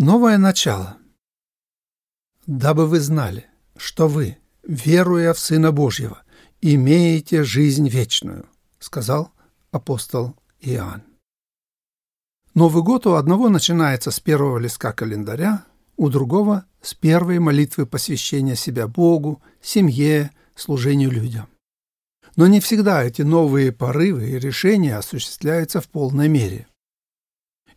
Новое начало. Дабы вы знали, что вы, веруя в Сына Божьего, имеете жизнь вечную, сказал апостол Иоанн. Новый год у одного начинается с первого листка календаря, у другого – с первой молитвы посвящения себя Богу, семье, служению людям. Но не всегда эти новые порывы и решения осуществляются в полной мере.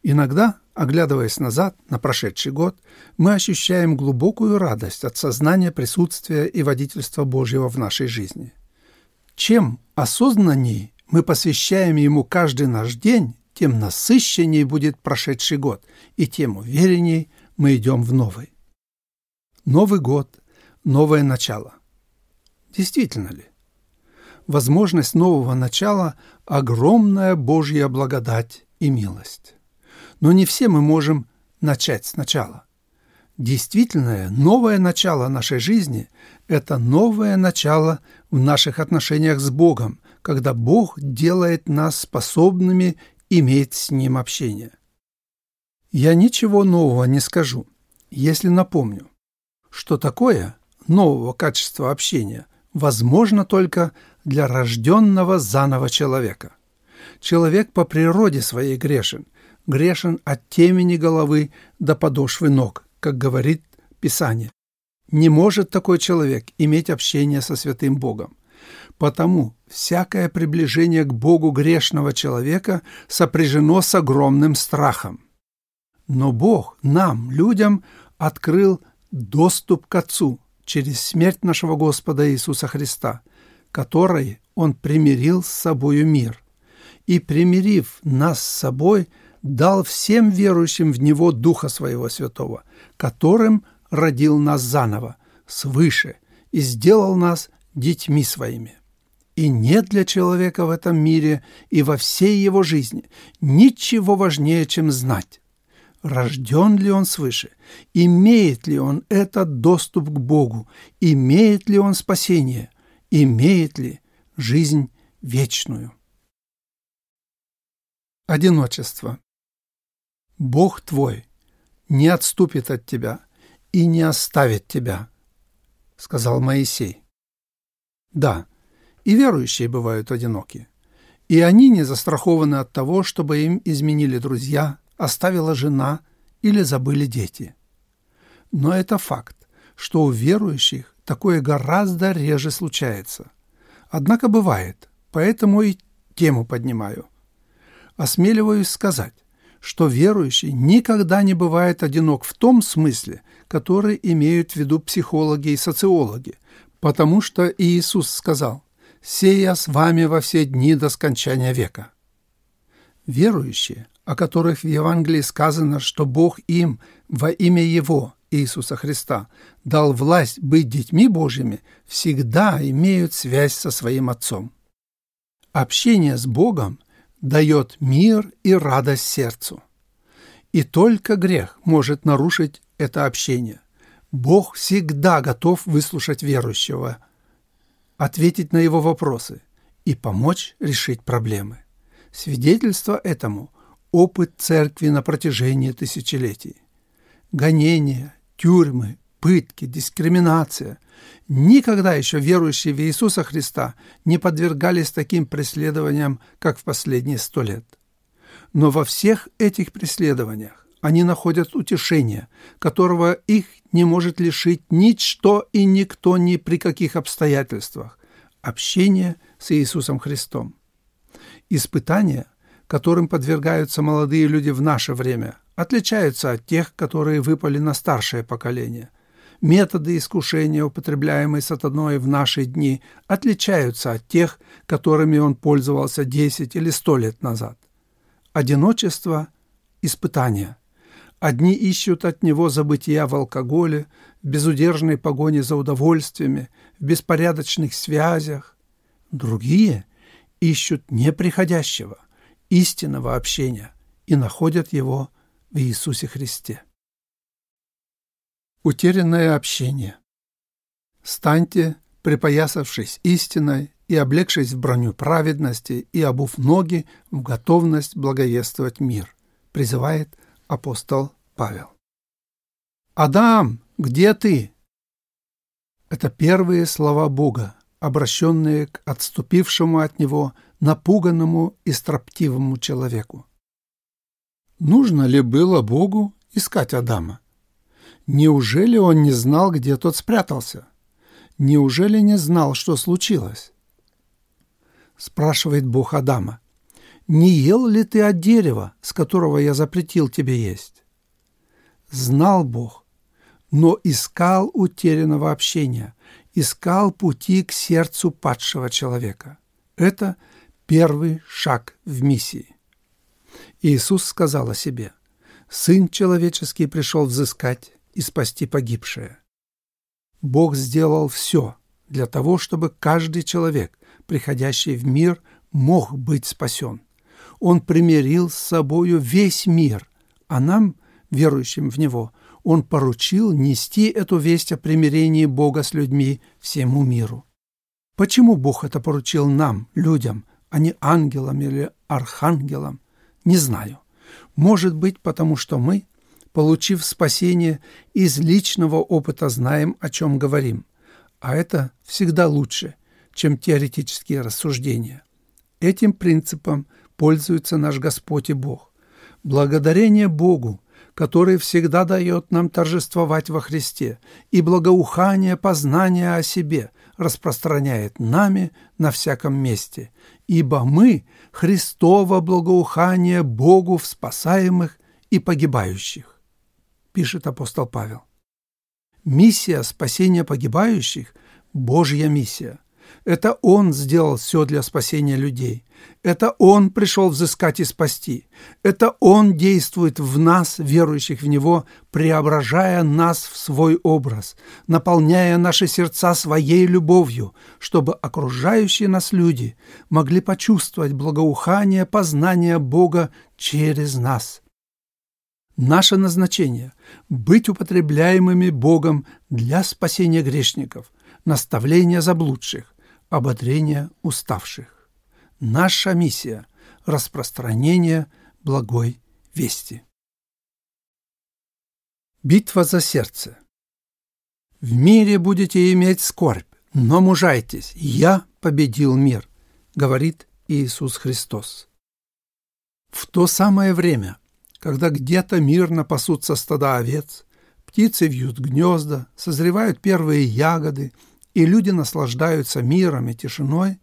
Иногда, оглядываясь назад на прошедший год, мы ощущаем глубокую радость от сознания присутствия и водительства Божьего в нашей жизни. Чем осознаннее мы посвящаем Ему каждый наш день, тем насыщеннее будет прошедший год, и тем увереннее мы идем в новый. Новый год, новое начало. Действительно ли? Возможность нового начала – огромная Божья благодать и милость. Но не все мы можем начать сначала. Действительное новое начало нашей жизни – это новое начало в наших отношениях с Богом, когда Бог делает нас способными иметь с Ним общение. Я ничего нового не скажу, если напомню, что такое нового качества общения возможно только для рожденного заново человека. Человек по природе своей грешен, грешен от темени головы до подошвы ног, как говорит Писание. Не может такой человек иметь общение со святым Богом. Потому всякое приближение к Богу грешного человека сопряжено с огромным страхом. Но Бог нам, людям, открыл доступ к Отцу через смерть нашего Господа Иисуса Христа, которой Он примирил с собою мир. И, примирив нас с собой, дал всем верующим в Него Духа Своего Святого, которым родил нас заново, свыше, и сделал нас детьми своими. И нет для человека в этом мире и во всей его жизни ничего важнее, чем знать, рожден ли он свыше, имеет ли он этот доступ к Богу, имеет ли он спасение, имеет ли жизнь вечную. Одиночество. Бог твой не отступит от тебя и не оставит тебя, сказал Моисей. Да, и верующие бывают одиноки. И они не застрахованы от того, чтобы им изменили друзья, оставила жена или забыли дети. Но это факт, что у верующих такое гораздо реже случается. Однако бывает, поэтому и тему поднимаю. Осмеливаюсь сказать, что верующий никогда не бывает одинок в том смысле, который имеют в виду психологи и социологи, потому что Иисус сказал «Сея с вами во все дни до скончания века». Верующие, о которых в Евангелии сказано, что Бог им во имя Его, Иисуса Христа, дал власть быть детьми Божьими, всегда имеют связь со своим Отцом. Общение с Богом – дает мир и радость сердцу. И только грех может нарушить это общение. Бог всегда готов выслушать верующего, ответить на его вопросы и помочь решить проблемы. Свидетельство этому – опыт церкви на протяжении тысячелетий. Гонения, тюрьмы, пытки, дискриминация. Никогда еще верующие в Иисуса Христа не подвергались таким преследованиям, как в последние сто лет. Но во всех этих преследованиях они находят утешение, которого их не может лишить ничто и никто ни при каких обстоятельствах – общение с Иисусом Христом. Испытания, которым подвергаются молодые люди в наше время, отличаются от тех, которые выпали на старшее поколение – методы искушения, употребляемые сатаной в наши дни, отличаются от тех, которыми он пользовался 10 или 100 лет назад. Одиночество – испытание. Одни ищут от него забытия в алкоголе, в безудержной погоне за удовольствиями, в беспорядочных связях. Другие ищут неприходящего, истинного общения и находят его в Иисусе Христе. Утерянное общение. Станьте, припоясавшись истиной и облегшись в броню праведности и обув ноги в готовность благовествовать мир, призывает апостол Павел. «Адам, где ты?» Это первые слова Бога, обращенные к отступившему от него напуганному и строптивому человеку. Нужно ли было Богу искать Адама? Неужели он не знал, где тот спрятался? Неужели не знал, что случилось? Спрашивает Бог Адама. «Не ел ли ты от дерева, с которого я запретил тебе есть?» Знал Бог, но искал утерянного общения, искал пути к сердцу падшего человека. Это первый шаг в миссии. Иисус сказал о себе, «Сын человеческий пришел взыскать и спасти погибшее». Бог сделал все для того, чтобы каждый человек, приходящий в мир, мог быть спасен. Он примирил с собою весь мир, а нам, верующим в Него, Он поручил нести эту весть о примирении Бога с людьми всему миру. Почему Бог это поручил нам, людям, а не ангелам или архангелам? Не знаю. Может быть, потому что мы, получив спасение, из личного опыта знаем, о чем говорим. А это всегда лучше, чем теоретические рассуждения. Этим принципом пользуется наш Господь и Бог. Благодарение Богу, который всегда дает нам торжествовать во Христе, и благоухание познания о себе распространяет нами на всяком месте, ибо мы – Христово благоухание Богу в спасаемых и погибающих, пишет апостол Павел. Миссия спасения погибающих – Божья миссия – это Он сделал все для спасения людей. Это Он пришел взыскать и спасти. Это Он действует в нас, верующих в Него, преображая нас в свой образ, наполняя наши сердца своей любовью, чтобы окружающие нас люди могли почувствовать благоухание познания Бога через нас. Наше назначение – быть употребляемыми Богом для спасения грешников, наставления заблудших, ободрение уставших. Наша миссия – распространение благой вести. Битва за сердце. В мире будете иметь скорбь, но мужайтесь, я победил мир, говорит Иисус Христос. В то самое время, когда где-то мирно пасутся стада овец, птицы вьют гнезда, созревают первые ягоды – и люди наслаждаются миром и тишиной,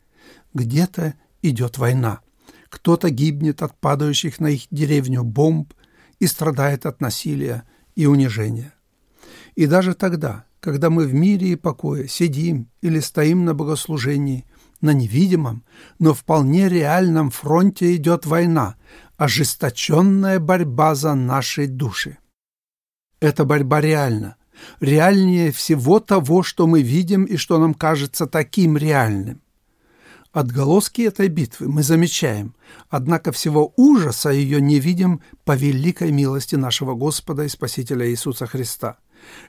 где-то идет война. Кто-то гибнет от падающих на их деревню бомб и страдает от насилия и унижения. И даже тогда, когда мы в мире и покое сидим или стоим на богослужении, на невидимом, но вполне реальном фронте идет война, ожесточенная борьба за наши души. Эта борьба реальна, реальнее всего того, что мы видим и что нам кажется таким реальным. Отголоски этой битвы мы замечаем, однако всего ужаса ее не видим по великой милости нашего Господа и Спасителя Иисуса Христа.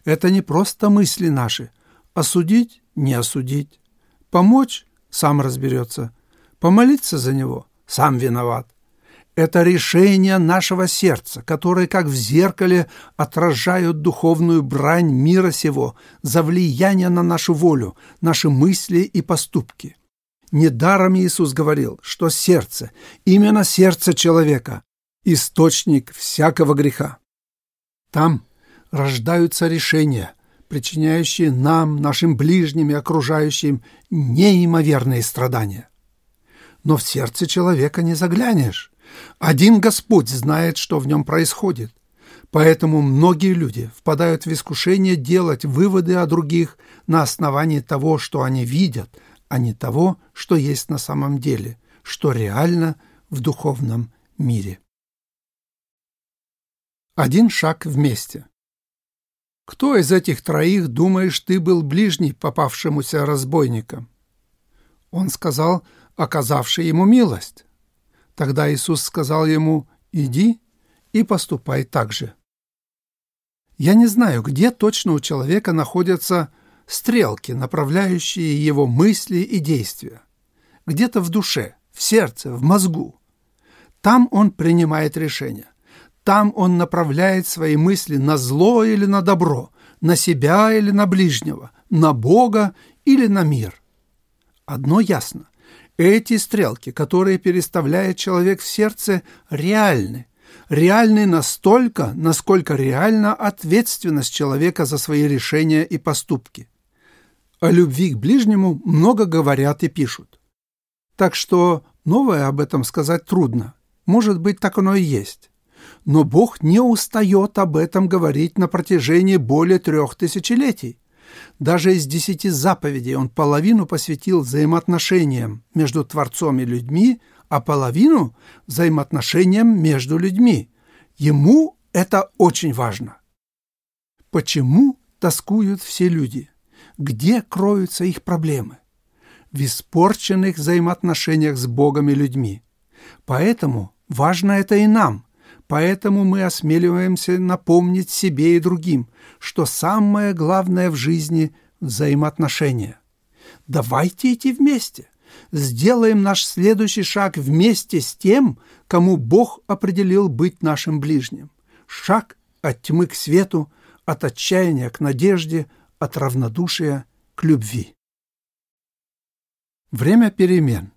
Это не просто мысли наши. Осудить – не осудить. Помочь – сам разберется. Помолиться за него – сам виноват. Это решение нашего сердца, которые, как в зеркале, отражают духовную брань мира сего за влияние на нашу волю, наши мысли и поступки. Недаром Иисус говорил, что сердце, именно сердце человека, источник всякого греха. Там рождаются решения, причиняющие нам, нашим ближним и окружающим неимоверные страдания. Но в сердце человека не заглянешь, один Господь знает, что в нем происходит. Поэтому многие люди впадают в искушение делать выводы о других на основании того, что они видят, а не того, что есть на самом деле, что реально в духовном мире. Один шаг вместе. Кто из этих троих, думаешь, ты был ближний попавшемуся разбойникам? Он сказал, оказавший ему милость. Тогда Иисус сказал ему «Иди и поступай так же». Я не знаю, где точно у человека находятся стрелки, направляющие его мысли и действия. Где-то в душе, в сердце, в мозгу. Там он принимает решения. Там он направляет свои мысли на зло или на добро, на себя или на ближнего, на Бога или на мир. Одно ясно. Эти стрелки, которые переставляет человек в сердце, реальны. Реальны настолько, насколько реальна ответственность человека за свои решения и поступки. О любви к ближнему много говорят и пишут. Так что новое об этом сказать трудно. Может быть, так оно и есть. Но Бог не устает об этом говорить на протяжении более трех тысячелетий. Даже из десяти заповедей он половину посвятил взаимоотношениям между Творцом и людьми, а половину – взаимоотношениям между людьми. Ему это очень важно. Почему тоскуют все люди? Где кроются их проблемы? В испорченных взаимоотношениях с Богом и людьми. Поэтому важно это и нам – Поэтому мы осмеливаемся напомнить себе и другим, что самое главное в жизни – взаимоотношения. Давайте идти вместе. Сделаем наш следующий шаг вместе с тем, кому Бог определил быть нашим ближним. Шаг от тьмы к свету, от отчаяния к надежде, от равнодушия к любви. Время перемен.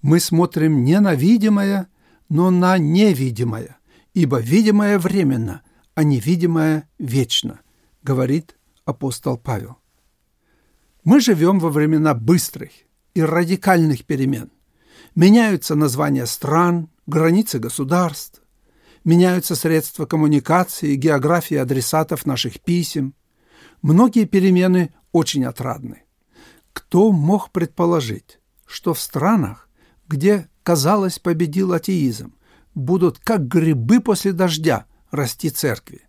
Мы смотрим не на видимое – но на невидимое, ибо видимое временно, а невидимое вечно, говорит апостол Павел. Мы живем во времена быстрых и радикальных перемен. Меняются названия стран, границы государств, меняются средства коммуникации, география адресатов наших писем. Многие перемены очень отрадны. Кто мог предположить, что в странах, где казалось, победил атеизм, будут как грибы после дождя расти церкви,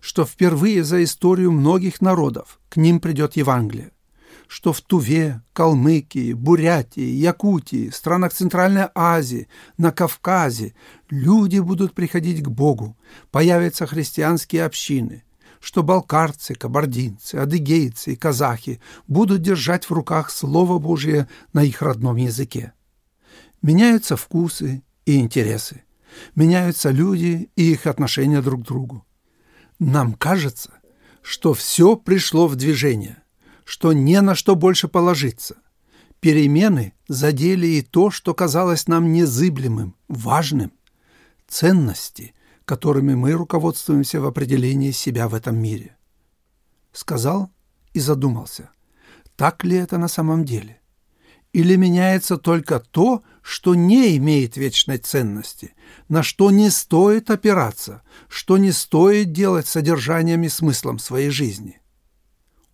что впервые за историю многих народов к ним придет Евангелие, что в Туве, Калмыкии, Бурятии, Якутии, странах Центральной Азии, на Кавказе люди будут приходить к Богу, появятся христианские общины, что балкарцы, кабардинцы, адыгейцы и казахи будут держать в руках Слово Божие на их родном языке. Меняются вкусы и интересы. Меняются люди и их отношения друг к другу. Нам кажется, что все пришло в движение, что не на что больше положиться. Перемены задели и то, что казалось нам незыблемым, важным. Ценности, которыми мы руководствуемся в определении себя в этом мире. Сказал и задумался, так ли это на самом деле? Или меняется только то, что не имеет вечной ценности, на что не стоит опираться, что не стоит делать содержанием и смыслом своей жизни.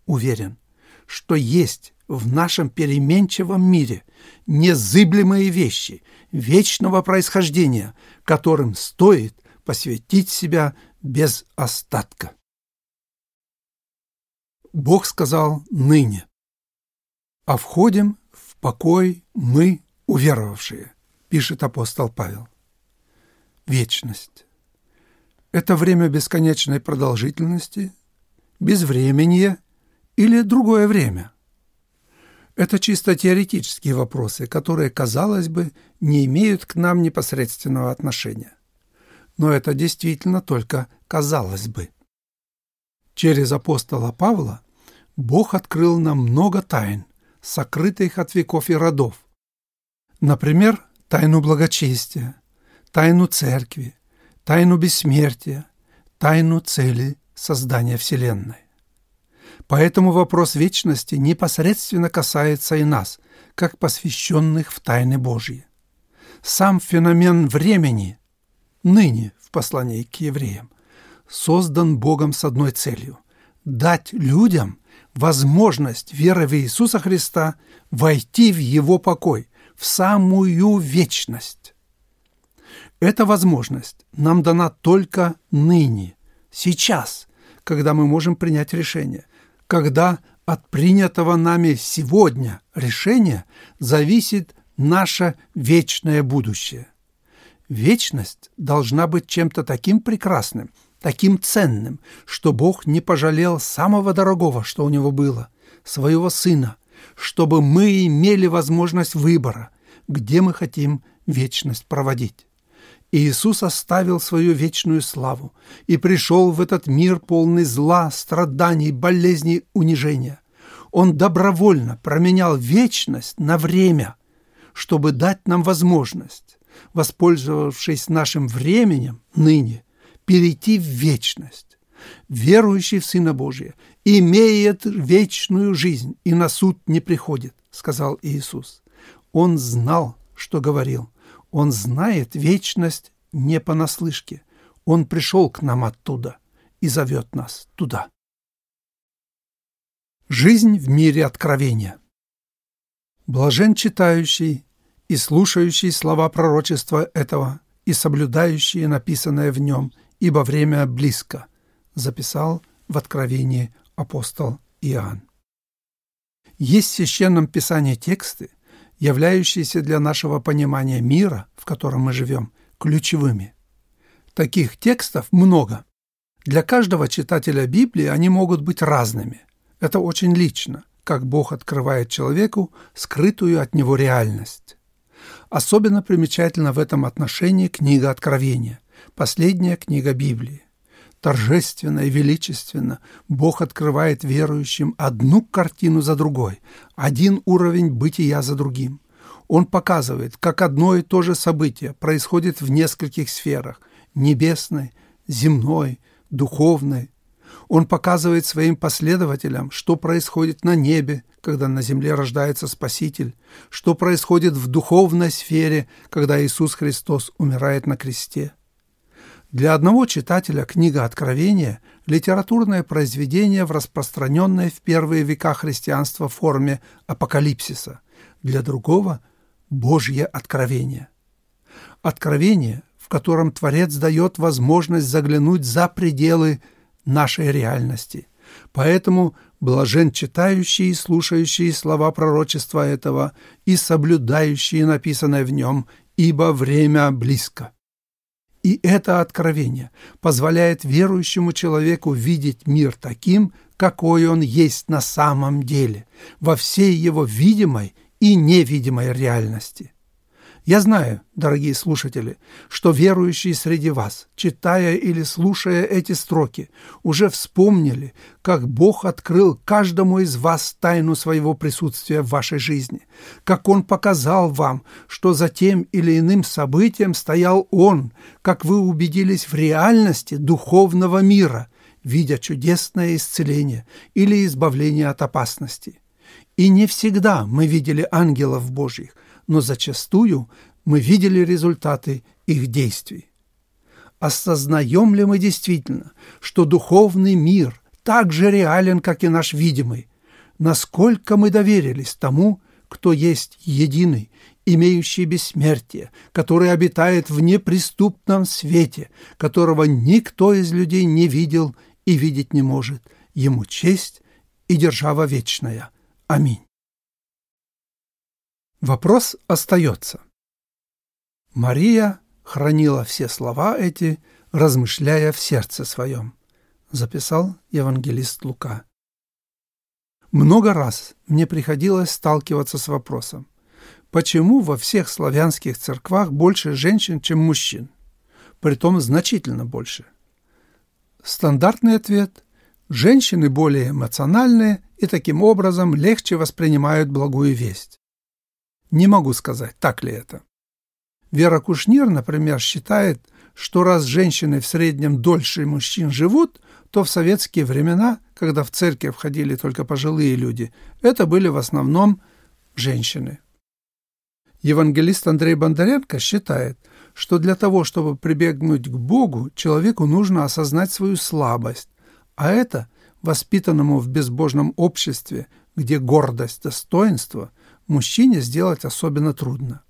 Уверен, что есть в нашем переменчивом мире незыблемые вещи вечного происхождения, которым стоит посвятить себя без остатка. Бог сказал «ныне», а входим в покой мы, уверовавшие, пишет апостол Павел. Вечность. Это время бесконечной продолжительности, безвременье или другое время. Это чисто теоретические вопросы, которые, казалось бы, не имеют к нам непосредственного отношения. Но это действительно только казалось бы. Через апостола Павла Бог открыл нам много тайн, сокрытых от веков и родов, Например, тайну благочестия, тайну церкви, тайну бессмертия, тайну цели создания Вселенной. Поэтому вопрос вечности непосредственно касается и нас, как посвященных в тайны Божьи. Сам феномен времени, ныне в послании к евреям, создан Богом с одной целью – дать людям возможность веры в Иисуса Христа войти в Его покой, в самую вечность. Эта возможность нам дана только ныне, сейчас, когда мы можем принять решение, когда от принятого нами сегодня решения зависит наше вечное будущее. Вечность должна быть чем-то таким прекрасным, таким ценным, что Бог не пожалел самого дорогого, что у него было, своего Сына – чтобы мы имели возможность выбора, где мы хотим вечность проводить. Иисус оставил свою вечную славу и пришел в этот мир полный зла, страданий, болезней, унижения. Он добровольно променял вечность на время, чтобы дать нам возможность, воспользовавшись нашим временем ныне, перейти в вечность. Верующий в Сына Божия имеет вечную жизнь и на суд не приходит, сказал Иисус. Он знал, что говорил – он знает вечность не понаслышке. Он пришел к нам оттуда и зовет нас туда. Жизнь в мире откровения. Блажен читающий и слушающий слова пророчества этого и соблюдающий написанное в нем, ибо время близко, записал в Откровении апостол Иоанн. Есть в Священном Писании тексты, являющиеся для нашего понимания мира, в котором мы живем, ключевыми. Таких текстов много. Для каждого читателя Библии они могут быть разными. Это очень лично, как Бог открывает человеку скрытую от него реальность. Особенно примечательно в этом отношении книга Откровения, последняя книга Библии. Торжественно и величественно Бог открывает верующим одну картину за другой, один уровень бытия за другим. Он показывает, как одно и то же событие происходит в нескольких сферах – небесной, земной, духовной. Он показывает своим последователям, что происходит на небе, когда на земле рождается Спаситель, что происходит в духовной сфере, когда Иисус Христос умирает на кресте. Для одного читателя книга Откровения – литературное произведение в распространенной в первые века христианства форме апокалипсиса, для другого – Божье откровение. Откровение, в котором Творец дает возможность заглянуть за пределы нашей реальности. Поэтому блажен читающий и слушающий слова пророчества этого и соблюдающие написанное в нем, ибо время близко. И это откровение позволяет верующему человеку видеть мир таким, какой он есть на самом деле, во всей его видимой и невидимой реальности – я знаю, дорогие слушатели, что верующие среди вас, читая или слушая эти строки, уже вспомнили, как Бог открыл каждому из вас тайну своего присутствия в вашей жизни, как Он показал вам, что за тем или иным событием стоял Он, как вы убедились в реальности духовного мира, видя чудесное исцеление или избавление от опасности. И не всегда мы видели ангелов Божьих – но зачастую мы видели результаты их действий. Осознаем ли мы действительно, что духовный мир так же реален, как и наш видимый? Насколько мы доверились тому, кто есть единый, имеющий бессмертие, который обитает в неприступном свете, которого никто из людей не видел и видеть не может. Ему честь и держава вечная. Аминь. Вопрос остается. Мария хранила все слова эти, размышляя в сердце своем, записал евангелист Лука. Много раз мне приходилось сталкиваться с вопросом, почему во всех славянских церквах больше женщин, чем мужчин, притом значительно больше. Стандартный ответ – женщины более эмоциональные и таким образом легче воспринимают благую весть. Не могу сказать, так ли это. Вера Кушнир, например, считает, что раз женщины в среднем дольше мужчин живут, то в советские времена, когда в церковь входили только пожилые люди, это были в основном женщины. Евангелист Андрей Бондаренко считает, что для того, чтобы прибегнуть к Богу, человеку нужно осознать свою слабость, а это воспитанному в безбожном обществе, где гордость, достоинство мужчине сделать особенно трудно.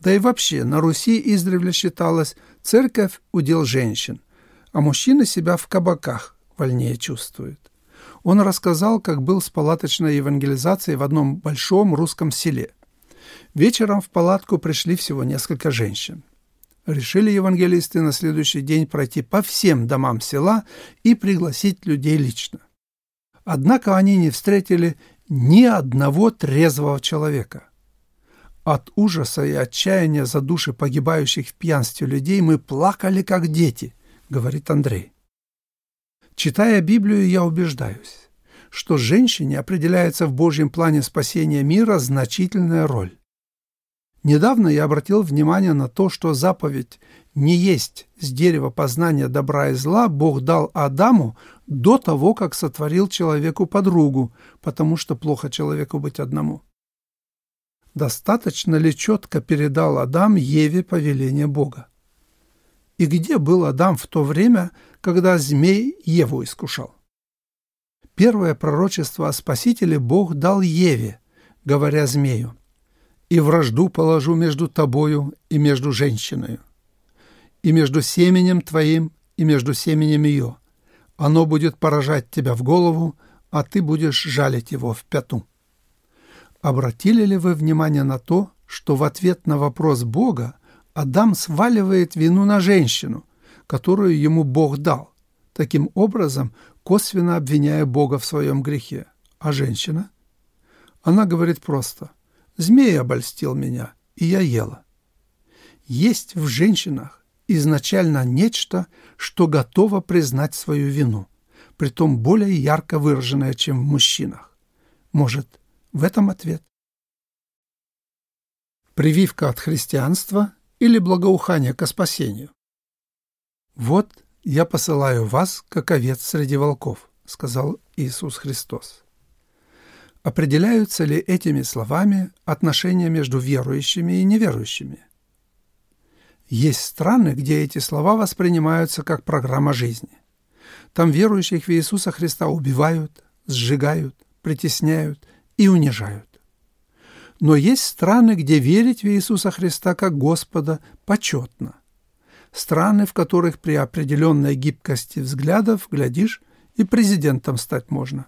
Да и вообще, на Руси издревле считалось церковь – удел женщин, а мужчины себя в кабаках вольнее чувствуют. Он рассказал, как был с палаточной евангелизацией в одном большом русском селе. Вечером в палатку пришли всего несколько женщин. Решили евангелисты на следующий день пройти по всем домам села и пригласить людей лично. Однако они не встретили ни одного трезвого человека. От ужаса и отчаяния за души погибающих в пьянстве людей мы плакали, как дети, говорит Андрей. Читая Библию, я убеждаюсь, что женщине определяется в Божьем плане спасения мира значительная роль. Недавно я обратил внимание на то, что заповедь «не есть с дерева познания добра и зла» Бог дал Адаму до того, как сотворил человеку подругу, потому что плохо человеку быть одному. Достаточно ли четко передал Адам Еве повеление Бога? И где был Адам в то время, когда змей Еву искушал? Первое пророчество о Спасителе Бог дал Еве, говоря змею, «И вражду положу между тобою и между женщиной, и между семенем твоим и между семенем ее. Оно будет поражать тебя в голову, а ты будешь жалить его в пяту». Обратили ли вы внимание на то, что в ответ на вопрос Бога Адам сваливает вину на женщину, которую ему Бог дал, таким образом косвенно обвиняя Бога в своем грехе. А женщина? Она говорит просто «Змей обольстил меня, и я ела». Есть в женщинах изначально нечто, что готово признать свою вину, притом более ярко выраженное, чем в мужчинах. Может, в этом ответ. Прививка от христианства или благоухание ко спасению? «Вот я посылаю вас, как овец среди волков», — сказал Иисус Христос. Определяются ли этими словами отношения между верующими и неверующими? Есть страны, где эти слова воспринимаются как программа жизни. Там верующих в Иисуса Христа убивают, сжигают, притесняют и унижают. Но есть страны, где верить в Иисуса Христа как Господа почетно. Страны, в которых при определенной гибкости взглядов, глядишь, и президентом стать можно.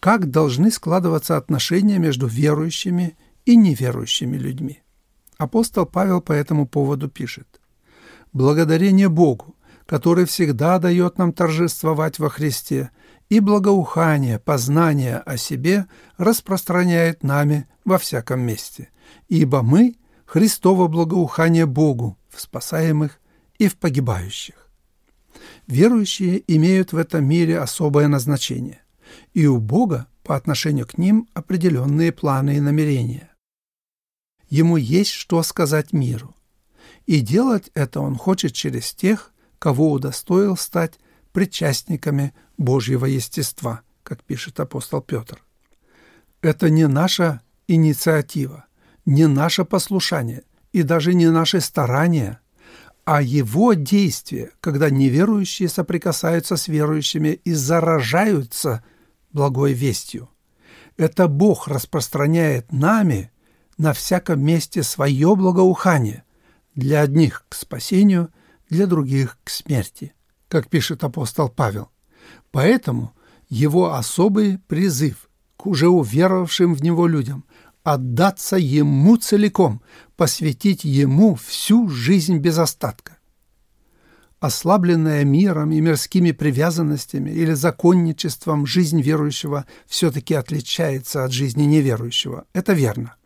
Как должны складываться отношения между верующими и неверующими людьми? Апостол Павел по этому поводу пишет. «Благодарение Богу, который всегда дает нам торжествовать во Христе, и благоухание, познание о себе распространяет нами во всяком месте, ибо мы — Христово благоухание Богу в спасаемых и в погибающих. Верующие имеют в этом мире особое назначение, и у Бога по отношению к ним определенные планы и намерения. Ему есть что сказать миру, и делать это он хочет через тех, кого удостоил стать причастниками Божьего естества, как пишет апостол Петр. Это не наша инициатива, не наше послушание и даже не наши старания, а его действие, когда неверующие соприкасаются с верующими и заражаются благой вестью. Это Бог распространяет нами на всяком месте свое благоухание, для одних к спасению, для других к смерти как пишет апостол Павел. Поэтому его особый призыв к уже уверовавшим в него людям – отдаться ему целиком, посвятить ему всю жизнь без остатка. Ослабленная миром и мирскими привязанностями или законничеством жизнь верующего все-таки отличается от жизни неверующего. Это верно.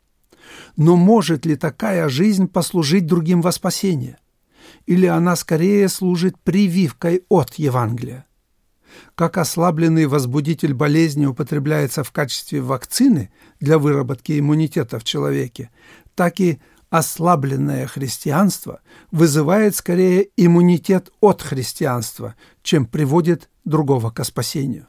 Но может ли такая жизнь послужить другим во спасение? или она скорее служит прививкой от Евангелия? Как ослабленный возбудитель болезни употребляется в качестве вакцины для выработки иммунитета в человеке, так и ослабленное христианство вызывает скорее иммунитет от христианства, чем приводит другого к спасению.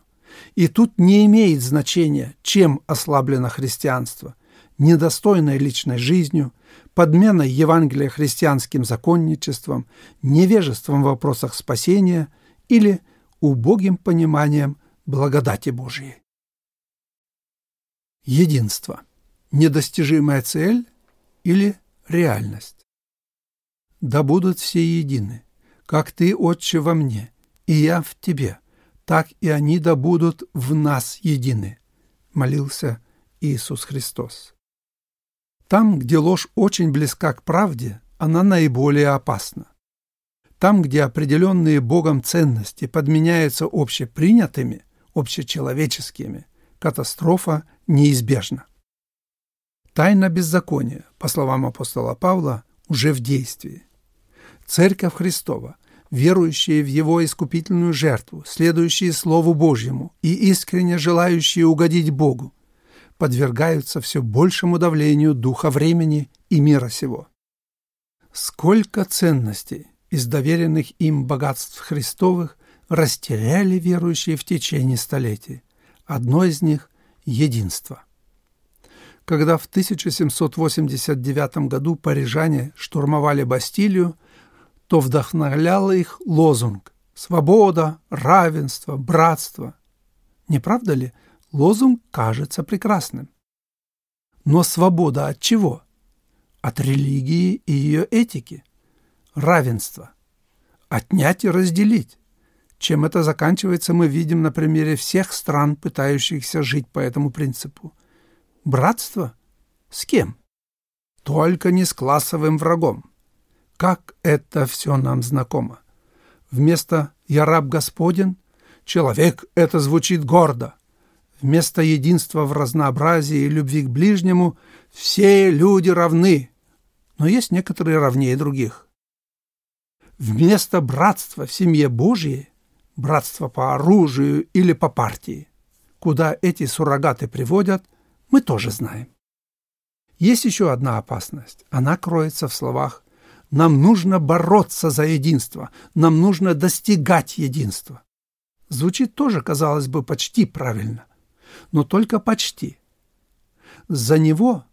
И тут не имеет значения, чем ослаблено христианство – недостойной личной жизнью – подменой Евангелия христианским законничеством, невежеством в вопросах спасения или убогим пониманием благодати Божьей. Единство. Недостижимая цель или реальность. Да будут все едины, как Ты, Отче, во мне, и я в Тебе, так и они да будут в нас едины, молился Иисус Христос. Там, где ложь очень близка к правде, она наиболее опасна. Там, где определенные Богом ценности подменяются общепринятыми, общечеловеческими, катастрофа неизбежна. Тайна беззакония, по словам апостола Павла, уже в действии. Церковь Христова, верующие в Его искупительную жертву, следующие Слову Божьему и искренне желающие угодить Богу, подвергаются все большему давлению духа времени и мира сего. Сколько ценностей из доверенных им богатств Христовых растеряли верующие в течение столетий. Одно из них – единство. Когда в 1789 году парижане штурмовали Бастилию, то вдохновлял их лозунг «Свобода, равенство, братство». Не правда ли, лозунг кажется прекрасным? Но свобода от чего? От религии и ее этики. Равенство. Отнять и разделить. Чем это заканчивается, мы видим на примере всех стран, пытающихся жить по этому принципу. Братство? С кем? Только не с классовым врагом. Как это все нам знакомо. Вместо «я раб Господен» «человек» — это звучит гордо. Вместо единства в разнообразии и любви к ближнему все люди равны, но есть некоторые равнее других. Вместо братства в семье Божьей братство по оружию или по партии. Куда эти суррогаты приводят, мы тоже знаем. Есть еще одна опасность. Она кроется в словах «нам нужно бороться за единство», «нам нужно достигать единства». Звучит тоже, казалось бы, почти правильно, но только почти. За него,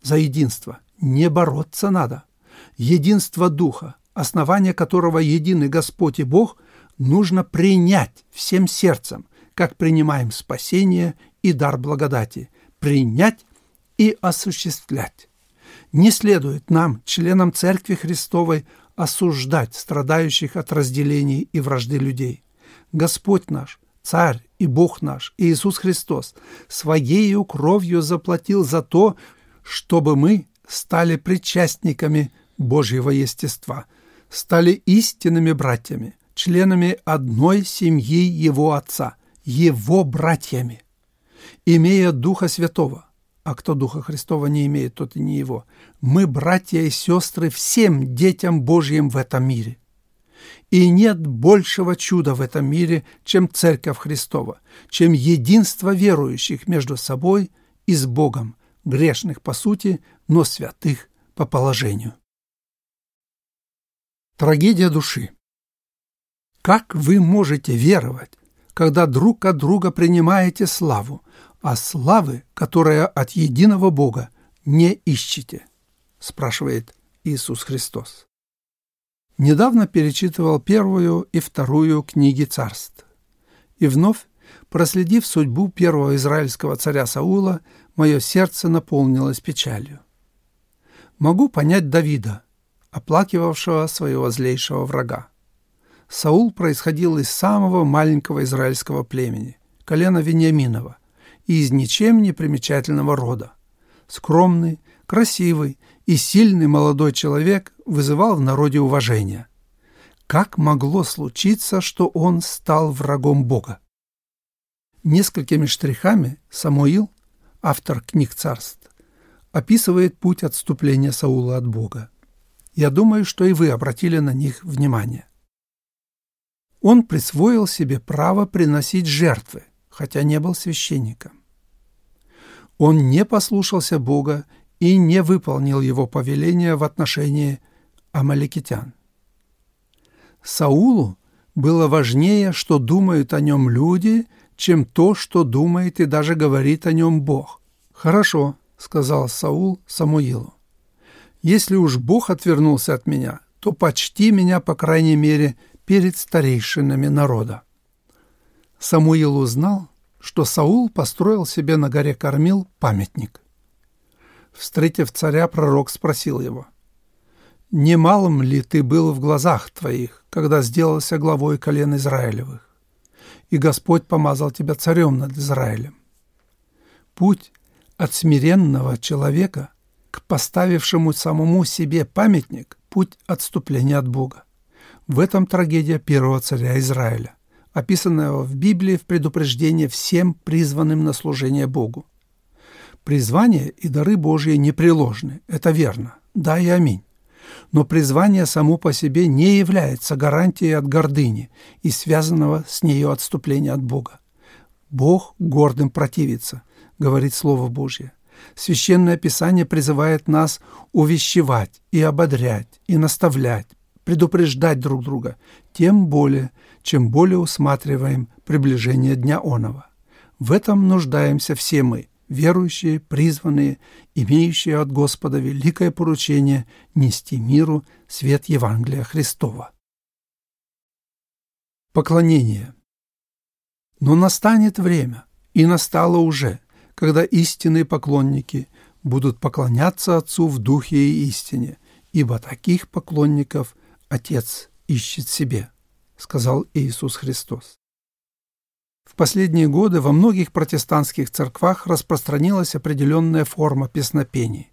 за единство, не бороться надо. Единство Духа, основание которого единый Господь и Бог – нужно принять всем сердцем, как принимаем спасение и дар благодати, принять и осуществлять. Не следует нам, членам Церкви Христовой, осуждать страдающих от разделений и вражды людей. Господь наш, Царь и Бог наш, Иисус Христос, Своею кровью заплатил за то, чтобы мы стали причастниками Божьего естества, стали истинными братьями, членами одной семьи его отца, его братьями, имея Духа Святого. А кто Духа Христова не имеет, тот и не его. Мы братья и сестры всем детям Божьим в этом мире. И нет большего чуда в этом мире, чем Церковь Христова, чем единство верующих между собой и с Богом, грешных по сути, но святых по положению. Трагедия души. Как вы можете веровать, когда друг от друга принимаете славу, а славы, которая от единого Бога, не ищете? спрашивает Иисус Христос. Недавно перечитывал первую и вторую книги царств. И вновь, проследив судьбу первого израильского царя Саула, мое сердце наполнилось печалью. Могу понять Давида, оплакивавшего своего злейшего врага. Саул происходил из самого маленького израильского племени, колена Вениаминова, и из ничем не примечательного рода. Скромный, красивый и сильный молодой человек вызывал в народе уважение. Как могло случиться, что он стал врагом Бога? Несколькими штрихами Самуил, автор книг царств, описывает путь отступления Саула от Бога. Я думаю, что и вы обратили на них внимание он присвоил себе право приносить жертвы, хотя не был священником. Он не послушался Бога и не выполнил его повеления в отношении амаликитян. Саулу было важнее, что думают о нем люди, чем то, что думает и даже говорит о нем Бог. «Хорошо», — сказал Саул Самуилу. «Если уж Бог отвернулся от меня, то почти меня, по крайней мере, перед старейшинами народа. Самуил узнал, что Саул построил себе на горе Кормил памятник. Встретив царя, пророк спросил его, «Немалым ли ты был в глазах твоих, когда сделался главой колен Израилевых, и Господь помазал тебя царем над Израилем?» Путь от смиренного человека к поставившему самому себе памятник – путь отступления от Бога. В этом трагедия первого царя Израиля, описанная в Библии в предупреждение всем призванным на служение Богу. Призвание и дары Божьи непреложны, это верно, да и аминь. Но призвание само по себе не является гарантией от гордыни и связанного с нею отступления от Бога. Бог гордым противится, говорит Слово Божье. Священное Писание призывает нас увещевать и ободрять, и наставлять, предупреждать друг друга, тем более, чем более усматриваем приближение Дня Онова. В этом нуждаемся все мы, верующие, призванные, имеющие от Господа великое поручение нести миру свет Евангелия Христова. Поклонение. Но настанет время, и настало уже, когда истинные поклонники будут поклоняться Отцу в Духе и истине, ибо таких поклонников Отец ищет себе, сказал Иисус Христос. В последние годы во многих протестантских церквах распространилась определенная форма песнопений,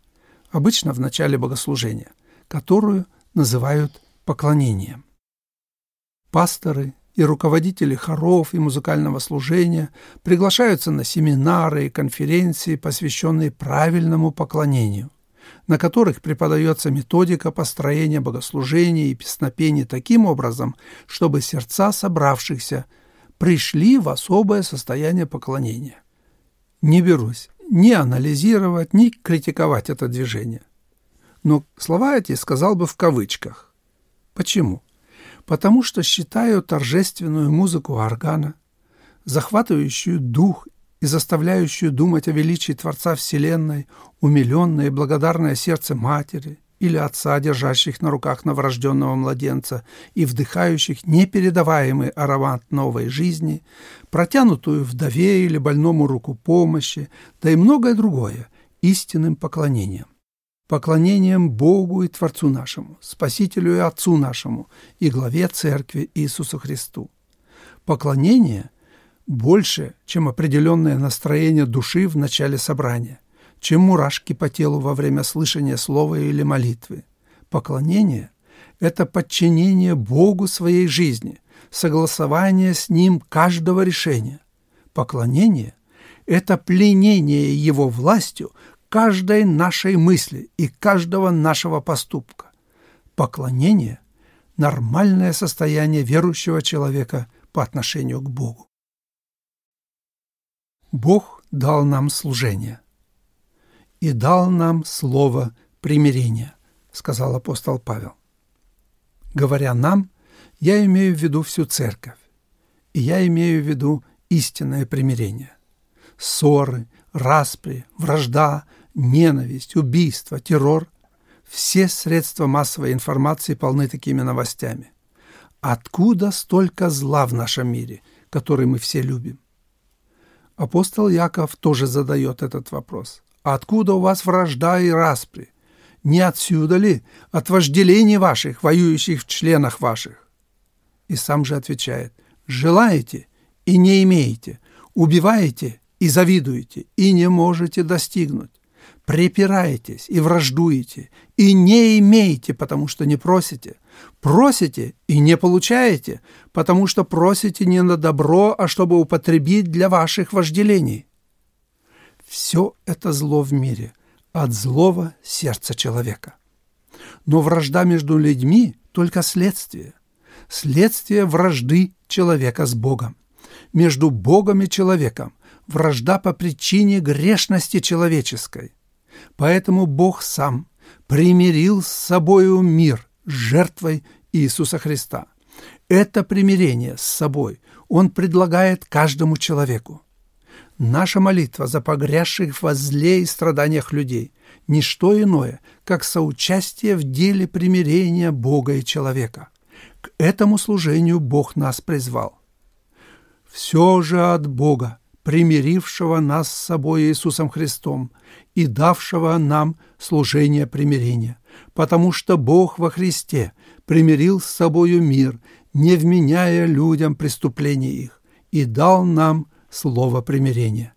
обычно в начале богослужения, которую называют поклонением. Пасторы и руководители хоров и музыкального служения приглашаются на семинары и конференции, посвященные правильному поклонению, на которых преподается методика построения богослужения и песнопений таким образом, чтобы сердца собравшихся – пришли в особое состояние поклонения. Не берусь ни анализировать, ни критиковать это движение. Но слова эти сказал бы в кавычках. Почему? Потому что считаю торжественную музыку органа, захватывающую дух и заставляющую думать о величии Творца Вселенной, умиленное и благодарное сердце Матери, или отца, держащих на руках новорожденного младенца и вдыхающих непередаваемый аромат новой жизни, протянутую вдове или больному руку помощи, да и многое другое, истинным поклонением. Поклонением Богу и Творцу нашему, Спасителю и Отцу нашему и главе Церкви Иисусу Христу. Поклонение больше, чем определенное настроение души в начале собрания чем мурашки по телу во время слышания слова или молитвы. Поклонение – это подчинение Богу своей жизни, согласование с Ним каждого решения. Поклонение – это пленение Его властью каждой нашей мысли и каждого нашего поступка. Поклонение – нормальное состояние верующего человека по отношению к Богу. Бог дал нам служение и дал нам слово примирения», — сказал апостол Павел. Говоря «нам», я имею в виду всю церковь, и я имею в виду истинное примирение. Ссоры, распри, вражда, ненависть, убийство, террор – все средства массовой информации полны такими новостями. Откуда столько зла в нашем мире, который мы все любим? Апостол Яков тоже задает этот вопрос. Откуда у вас вражда и распри? Не отсюда ли от вожделений ваших, воюющих в членах ваших? И сам же отвечает, желаете и не имеете, убиваете и завидуете, и не можете достигнуть. Припираетесь и враждуете, и не имеете, потому что не просите. Просите и не получаете, потому что просите не на добро, а чтобы употребить для ваших вожделений. Все это зло в мире от злого сердца человека. Но вражда между людьми – только следствие. Следствие вражды человека с Богом. Между Богом и человеком – вражда по причине грешности человеческой. Поэтому Бог сам примирил с собою мир жертвой Иисуса Христа. Это примирение с собой Он предлагает каждому человеку. Наша молитва за погрязших во зле и страданиях людей – не что иное, как соучастие в деле примирения Бога и человека. К этому служению Бог нас призвал. Все же от Бога, примирившего нас с собой Иисусом Христом и давшего нам служение примирения, потому что Бог во Христе примирил с собою мир, не вменяя людям преступлений их, и дал нам слово примирения.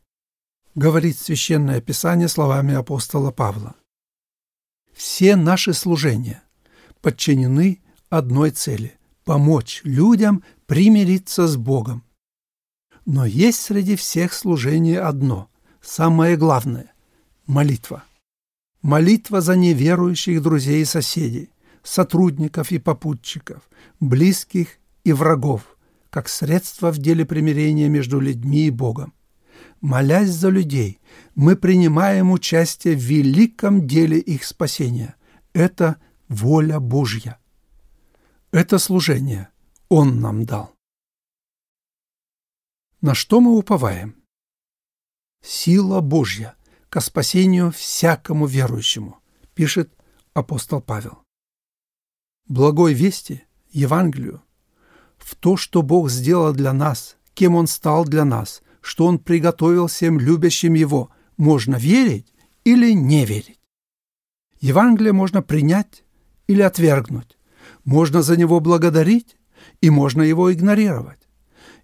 Говорит Священное Писание словами апостола Павла. Все наши служения подчинены одной цели – помочь людям примириться с Богом. Но есть среди всех служений одно, самое главное – молитва. Молитва за неверующих друзей и соседей, сотрудников и попутчиков, близких и врагов, как средство в деле примирения между людьми и Богом. Молясь за людей, мы принимаем участие в великом деле их спасения. Это воля Божья. Это служение Он нам дал. На что мы уповаем? Сила Божья ко спасению всякому верующему, пишет апостол Павел. Благой вести, Евангелию, в то, что Бог сделал для нас, кем Он стал для нас, что Он приготовил всем любящим Его, можно верить или не верить. Евангелие можно принять или отвергнуть, можно за него благодарить и можно его игнорировать.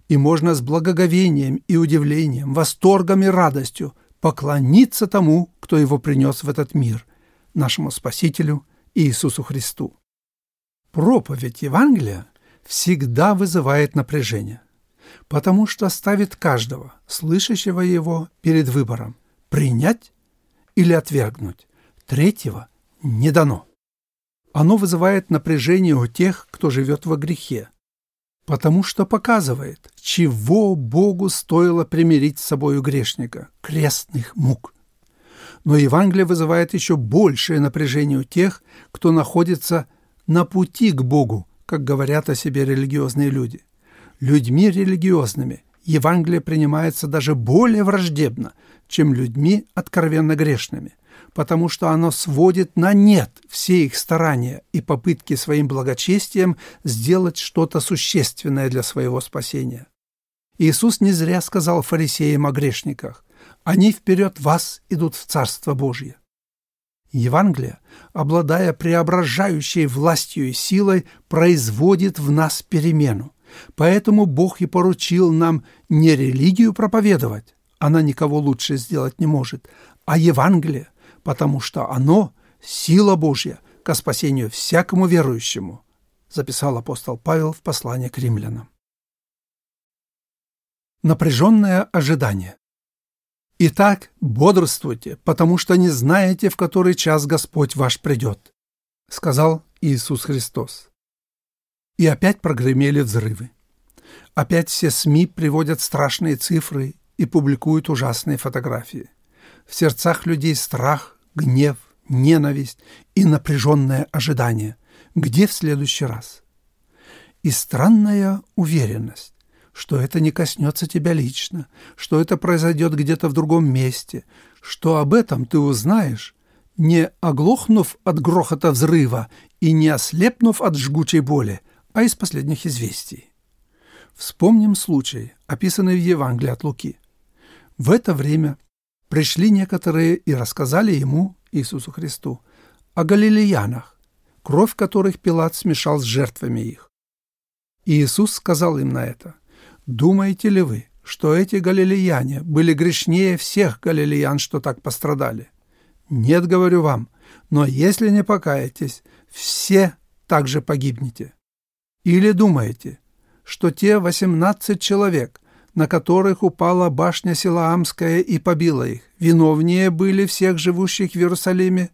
И можно с благоговением и удивлением, восторгом и радостью поклониться тому, кто его принес в этот мир, нашему Спасителю Иисусу Христу. Проповедь Евангелия всегда вызывает напряжение, потому что ставит каждого, слышащего его, перед выбором – принять или отвергнуть. Третьего не дано. Оно вызывает напряжение у тех, кто живет во грехе, потому что показывает, чего Богу стоило примирить с собою грешника – крестных мук. Но Евангелие вызывает еще большее напряжение у тех, кто находится на пути к Богу, как говорят о себе религиозные люди. Людьми религиозными Евангелие принимается даже более враждебно, чем людьми откровенно грешными, потому что оно сводит на нет все их старания и попытки своим благочестием сделать что-то существенное для своего спасения. Иисус не зря сказал фарисеям о грешниках «Они вперед вас идут в Царство Божье». Евангелие, обладая преображающей властью и силой, производит в нас перемену. Поэтому Бог и поручил нам не религию проповедовать, она никого лучше сделать не может, а Евангелие, потому что оно – сила Божья ко спасению всякому верующему, записал апостол Павел в послании к римлянам. Напряженное ожидание. Итак, бодрствуйте, потому что не знаете, в который час Господь ваш придет, сказал Иисус Христос. И опять прогремели взрывы. Опять все СМИ приводят страшные цифры и публикуют ужасные фотографии. В сердцах людей страх, гнев, ненависть и напряженное ожидание. Где в следующий раз? И странная уверенность что это не коснется тебя лично, что это произойдет где-то в другом месте, что об этом ты узнаешь, не оглохнув от грохота взрыва и не ослепнув от жгучей боли, а из последних известий. Вспомним случай, описанный в Евангелии от Луки. В это время пришли некоторые и рассказали ему, Иисусу Христу, о галилеянах, кровь которых Пилат смешал с жертвами их. Иисус сказал им на это – Думаете ли вы, что эти галилеяне были грешнее всех галилеян, что так пострадали? Нет, говорю вам, но если не покаетесь, все также погибнете. Или думаете, что те восемнадцать человек, на которых упала башня Силаамская и побила их, виновнее были всех живущих в Иерусалиме?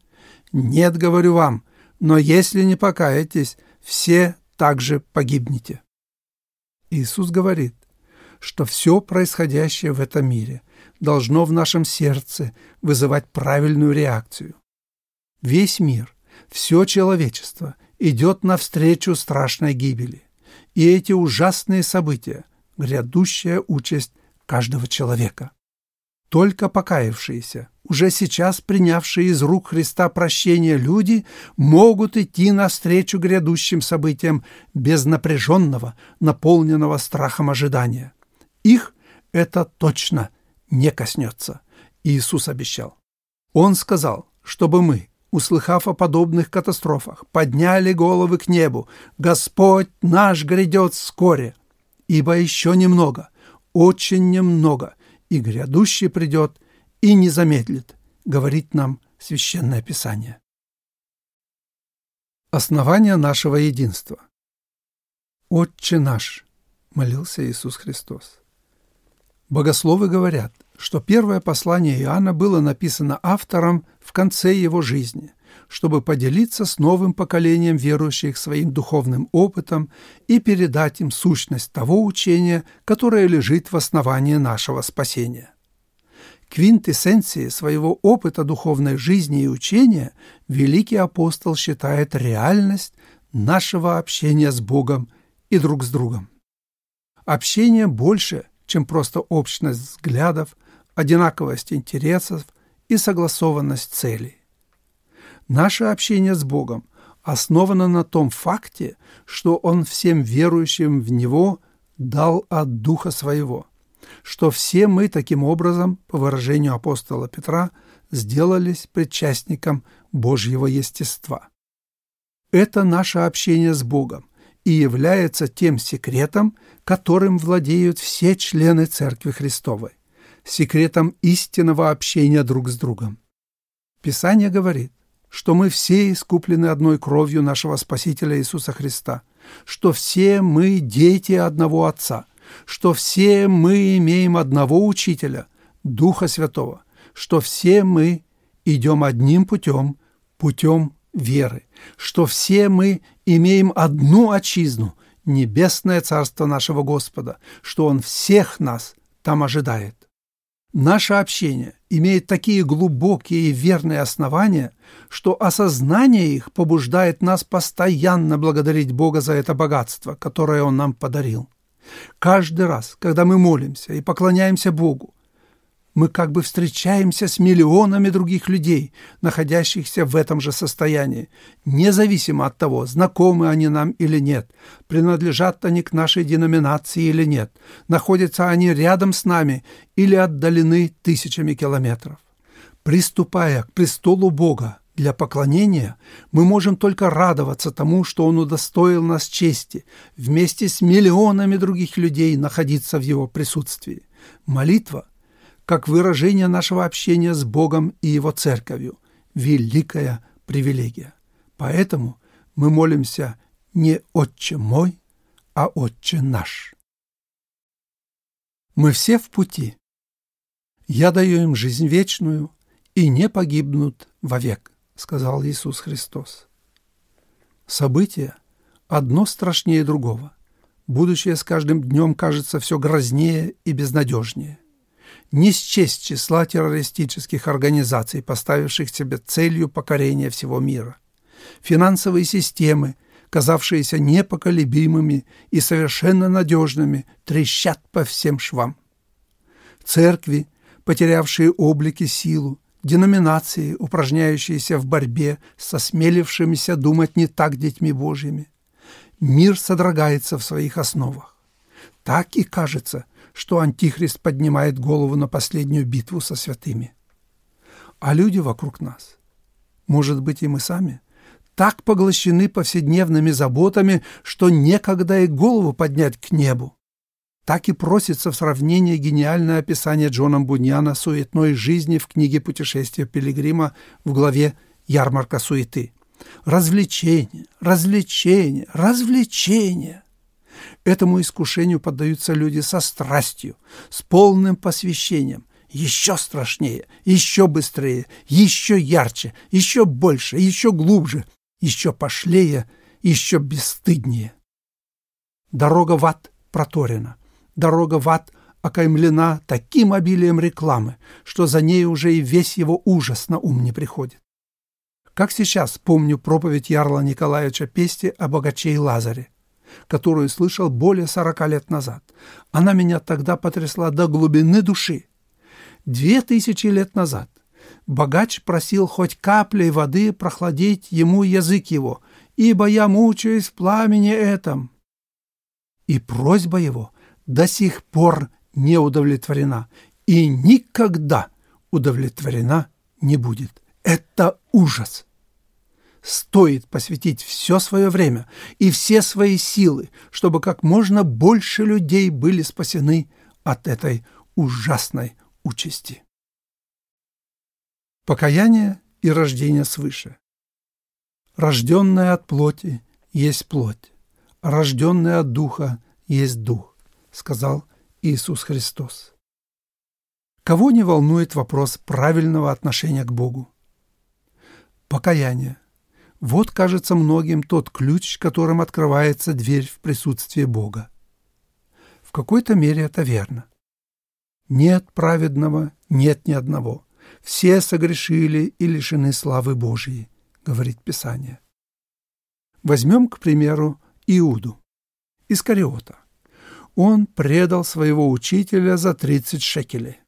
Нет, говорю вам, но если не покаетесь, все также погибнете. Иисус говорит, что все происходящее в этом мире должно в нашем сердце вызывать правильную реакцию. Весь мир, все человечество идет навстречу страшной гибели. И эти ужасные события – грядущая участь каждого человека. Только покаявшиеся, уже сейчас принявшие из рук Христа прощение люди могут идти навстречу грядущим событиям без напряженного, наполненного страхом ожидания. Их это точно не коснется. Иисус обещал. Он сказал, чтобы мы, услыхав о подобных катастрофах, подняли головы к небу. Господь наш грядет вскоре, ибо еще немного, очень немного, и грядущий придет и не замедлит, говорит нам Священное Писание. Основание нашего единства. «Отче наш», — молился Иисус Христос. Богословы говорят, что первое послание Иоанна было написано автором в конце его жизни, чтобы поделиться с новым поколением верующих своим духовным опытом и передать им сущность того учения, которое лежит в основании нашего спасения. Квинтэссенцией своего опыта духовной жизни и учения великий апостол считает реальность нашего общения с Богом и друг с другом. Общение больше, чем просто общность взглядов, одинаковость интересов и согласованность целей. Наше общение с Богом основано на том факте, что Он всем верующим в Него дал от Духа Своего – что все мы таким образом, по выражению апостола Петра, сделались причастником Божьего естества. Это наше общение с Богом и является тем секретом, которым владеют все члены Церкви Христовой, секретом истинного общения друг с другом. Писание говорит, что мы все искуплены одной кровью нашего Спасителя Иисуса Христа, что все мы дети одного Отца – что все мы имеем одного Учителя, Духа Святого, что все мы идем одним путем, путем веры, что все мы имеем одну отчизну, небесное Царство нашего Господа, что Он всех нас там ожидает. Наше общение имеет такие глубокие и верные основания, что осознание их побуждает нас постоянно благодарить Бога за это богатство, которое Он нам подарил. Каждый раз, когда мы молимся и поклоняемся Богу, мы как бы встречаемся с миллионами других людей, находящихся в этом же состоянии, независимо от того, знакомы они нам или нет, принадлежат они к нашей деноминации или нет, находятся они рядом с нами или отдалены тысячами километров. Приступая к престолу Бога, для поклонения мы можем только радоваться тому, что Он удостоил нас чести, вместе с миллионами других людей находиться в Его присутствии. Молитва, как выражение нашего общения с Богом и Его Церковью, великая привилегия. Поэтому мы молимся не «Отче мой», а «Отче наш». Мы все в пути. Я даю им жизнь вечную, и не погибнут вовек сказал Иисус Христос. События одно страшнее другого. Будущее с каждым днем кажется все грознее и безнадежнее. Не счесть числа террористических организаций, поставивших себе целью покорения всего мира. Финансовые системы, казавшиеся непоколебимыми и совершенно надежными, трещат по всем швам. Церкви, потерявшие облик и силу, деноминации, упражняющиеся в борьбе с осмелившимися думать не так детьми Божьими. Мир содрогается в своих основах. Так и кажется, что Антихрист поднимает голову на последнюю битву со святыми. А люди вокруг нас, может быть и мы сами, так поглощены повседневными заботами, что некогда и голову поднять к небу так и просится в сравнение гениальное описание Джоном Буньяна суетной жизни в книге «Путешествие пилигрима» в главе «Ярмарка суеты». Развлечение, развлечение, развлечение. Этому искушению поддаются люди со страстью, с полным посвящением, еще страшнее, еще быстрее, еще ярче, еще больше, еще глубже, еще пошлее, еще бесстыднее. Дорога в ад проторена дорога в ад окаймлена таким обилием рекламы, что за ней уже и весь его ужас на ум не приходит. Как сейчас помню проповедь Ярла Николаевича Пести о богаче и Лазаре, которую слышал более сорока лет назад. Она меня тогда потрясла до глубины души. Две тысячи лет назад богач просил хоть каплей воды прохладить ему язык его, ибо я мучаюсь в пламени этом. И просьба его до сих пор не удовлетворена и никогда удовлетворена не будет. Это ужас. Стоит посвятить все свое время и все свои силы, чтобы как можно больше людей были спасены от этой ужасной участи. Покаяние и рождение свыше. Рожденное от плоти есть плоть, рожденное от духа есть дух сказал Иисус Христос. Кого не волнует вопрос правильного отношения к Богу? Покаяние. Вот, кажется многим, тот ключ, которым открывается дверь в присутствие Бога. В какой-то мере это верно. Нет праведного, нет ни одного. Все согрешили и лишены славы Божьей, говорит Писание. Возьмем, к примеру, Иуду, Искариота. Он предал своего учителя за 30 шекелей.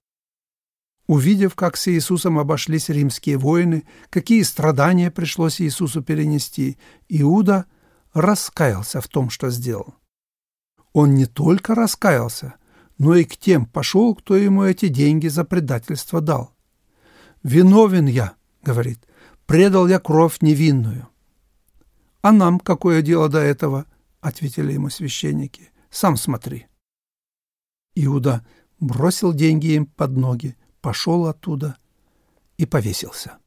Увидев, как с Иисусом обошлись римские воины, какие страдания пришлось Иисусу перенести, Иуда раскаялся в том, что сделал. Он не только раскаялся, но и к тем пошел, кто ему эти деньги за предательство дал. «Виновен я», — говорит, — «предал я кровь невинную». «А нам какое дело до этого?» — ответили ему священники. «Сам смотри». Иуда бросил деньги им под ноги, пошел оттуда и повесился.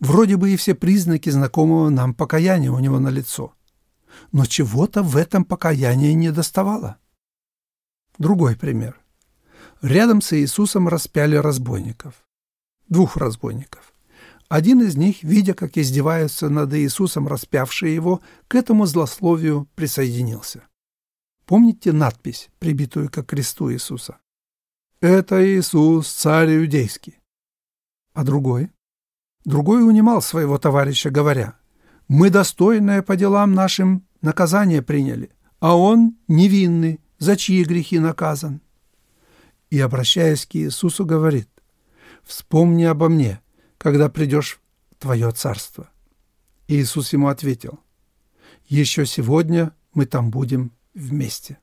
Вроде бы и все признаки знакомого нам покаяния у него на лицо, но чего-то в этом покаянии не доставало. Другой пример. Рядом с Иисусом распяли разбойников. Двух разбойников. Один из них, видя, как издеваются над Иисусом распявшие его, к этому злословию присоединился. Помните надпись, прибитую к кресту Иисуса? «Это Иисус, царь иудейский». А другой? Другой унимал своего товарища, говоря, «Мы достойное по делам нашим наказание приняли, а он невинный, за чьи грехи наказан?» И, обращаясь к Иисусу, говорит, «Вспомни обо мне, когда придешь в Твое царство». Иисус ему ответил, «Еще сегодня мы там будем вместе».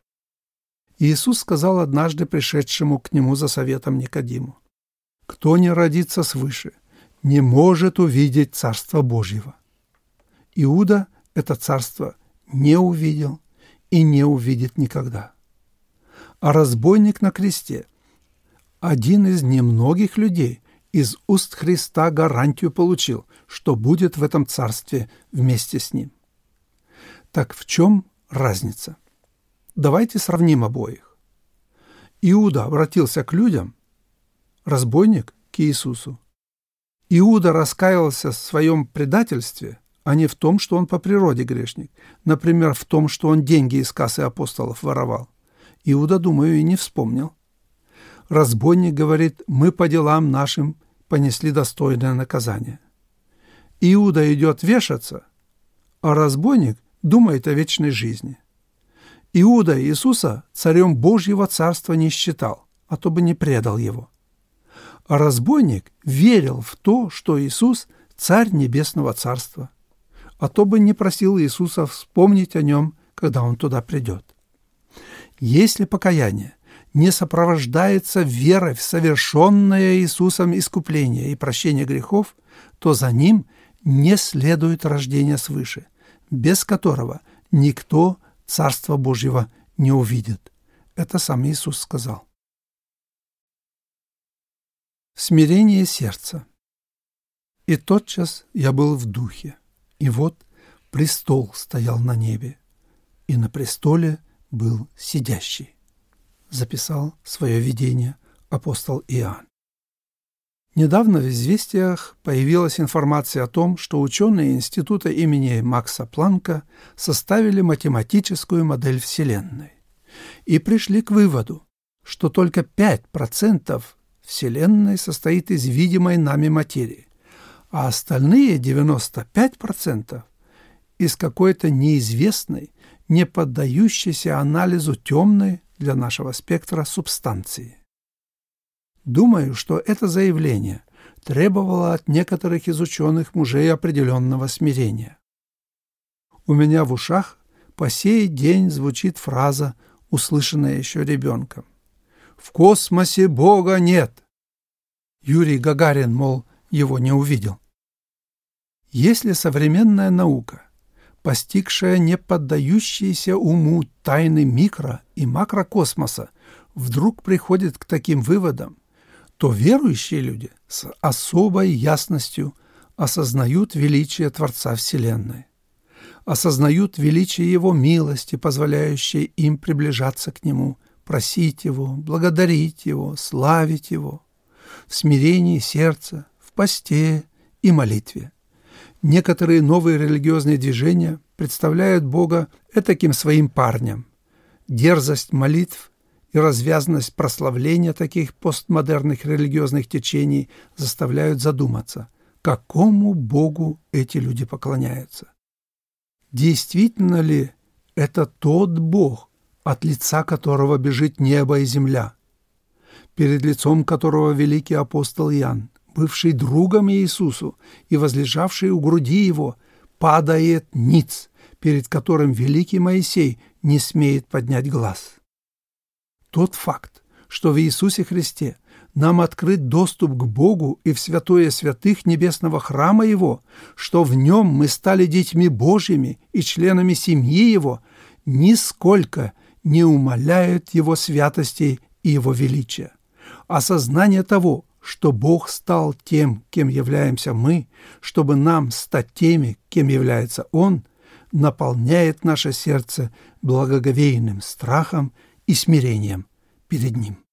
Иисус сказал однажды пришедшему к нему за советом Никодиму, «Кто не родится свыше, не может увидеть Царство Божьего». Иуда это царство не увидел и не увидит никогда. А разбойник на кресте – один из немногих людей – из уст Христа гарантию получил, что будет в этом царстве вместе с ним. Так в чем разница? Давайте сравним обоих. Иуда обратился к людям, разбойник – к Иисусу. Иуда раскаялся в своем предательстве, а не в том, что он по природе грешник. Например, в том, что он деньги из кассы апостолов воровал. Иуда, думаю, и не вспомнил. Разбойник говорит, мы по делам нашим понесли достойное наказание. Иуда идет вешаться, а разбойник думает о вечной жизни. Иуда Иисуса царем Божьего царства не считал, а то бы не предал его. А разбойник верил в то, что Иисус – царь небесного царства, а то бы не просил Иисуса вспомнить о нем, когда он туда придет. Если покаяние не сопровождается верой в совершенное Иисусом искупление и прощение грехов, то за ним не следует рождение свыше, без которого никто Царства Божьего не увидит. Это сам Иисус сказал. Смирение сердца. И тотчас я был в духе, и вот престол стоял на небе, и на престоле был сидящий записал свое видение апостол Иоанн. Недавно в «Известиях» появилась информация о том, что ученые института имени Макса Планка составили математическую модель Вселенной и пришли к выводу, что только 5% Вселенной состоит из видимой нами материи, а остальные 95% из какой-то неизвестной, не поддающейся анализу темной для нашего спектра субстанции. Думаю, что это заявление требовало от некоторых из ученых мужей определенного смирения. У меня в ушах по сей день звучит фраза, услышанная еще ребенком. «В космосе Бога нет!» Юрий Гагарин, мол, его не увидел. Если современная наука постигшая не поддающиеся уму тайны микро- и макрокосмоса, вдруг приходит к таким выводам, то верующие люди с особой ясностью осознают величие Творца Вселенной, осознают величие Его милости, позволяющей им приближаться к Нему просить Его, благодарить Его, славить Его, в смирении сердца, в посте и молитве. Некоторые новые религиозные движения представляют Бога этаким своим парнем. Дерзость молитв и развязанность прославления таких постмодерных религиозных течений заставляют задуматься, какому Богу эти люди поклоняются. Действительно ли это тот Бог, от лица которого бежит небо и земля, перед лицом которого великий апостол Иоанн, бывший другом Иисусу и возлежавший у груди его, падает ниц, перед которым великий Моисей не смеет поднять глаз. Тот факт, что в Иисусе Христе нам открыт доступ к Богу и в святое святых небесного храма Его, что в нем мы стали детьми Божьими и членами семьи Его, нисколько не умаляет Его святости и Его величия. Осознание того, что Бог стал тем, кем являемся мы, чтобы нам стать теми, кем является Он, наполняет наше сердце благоговейным страхом и смирением перед Ним.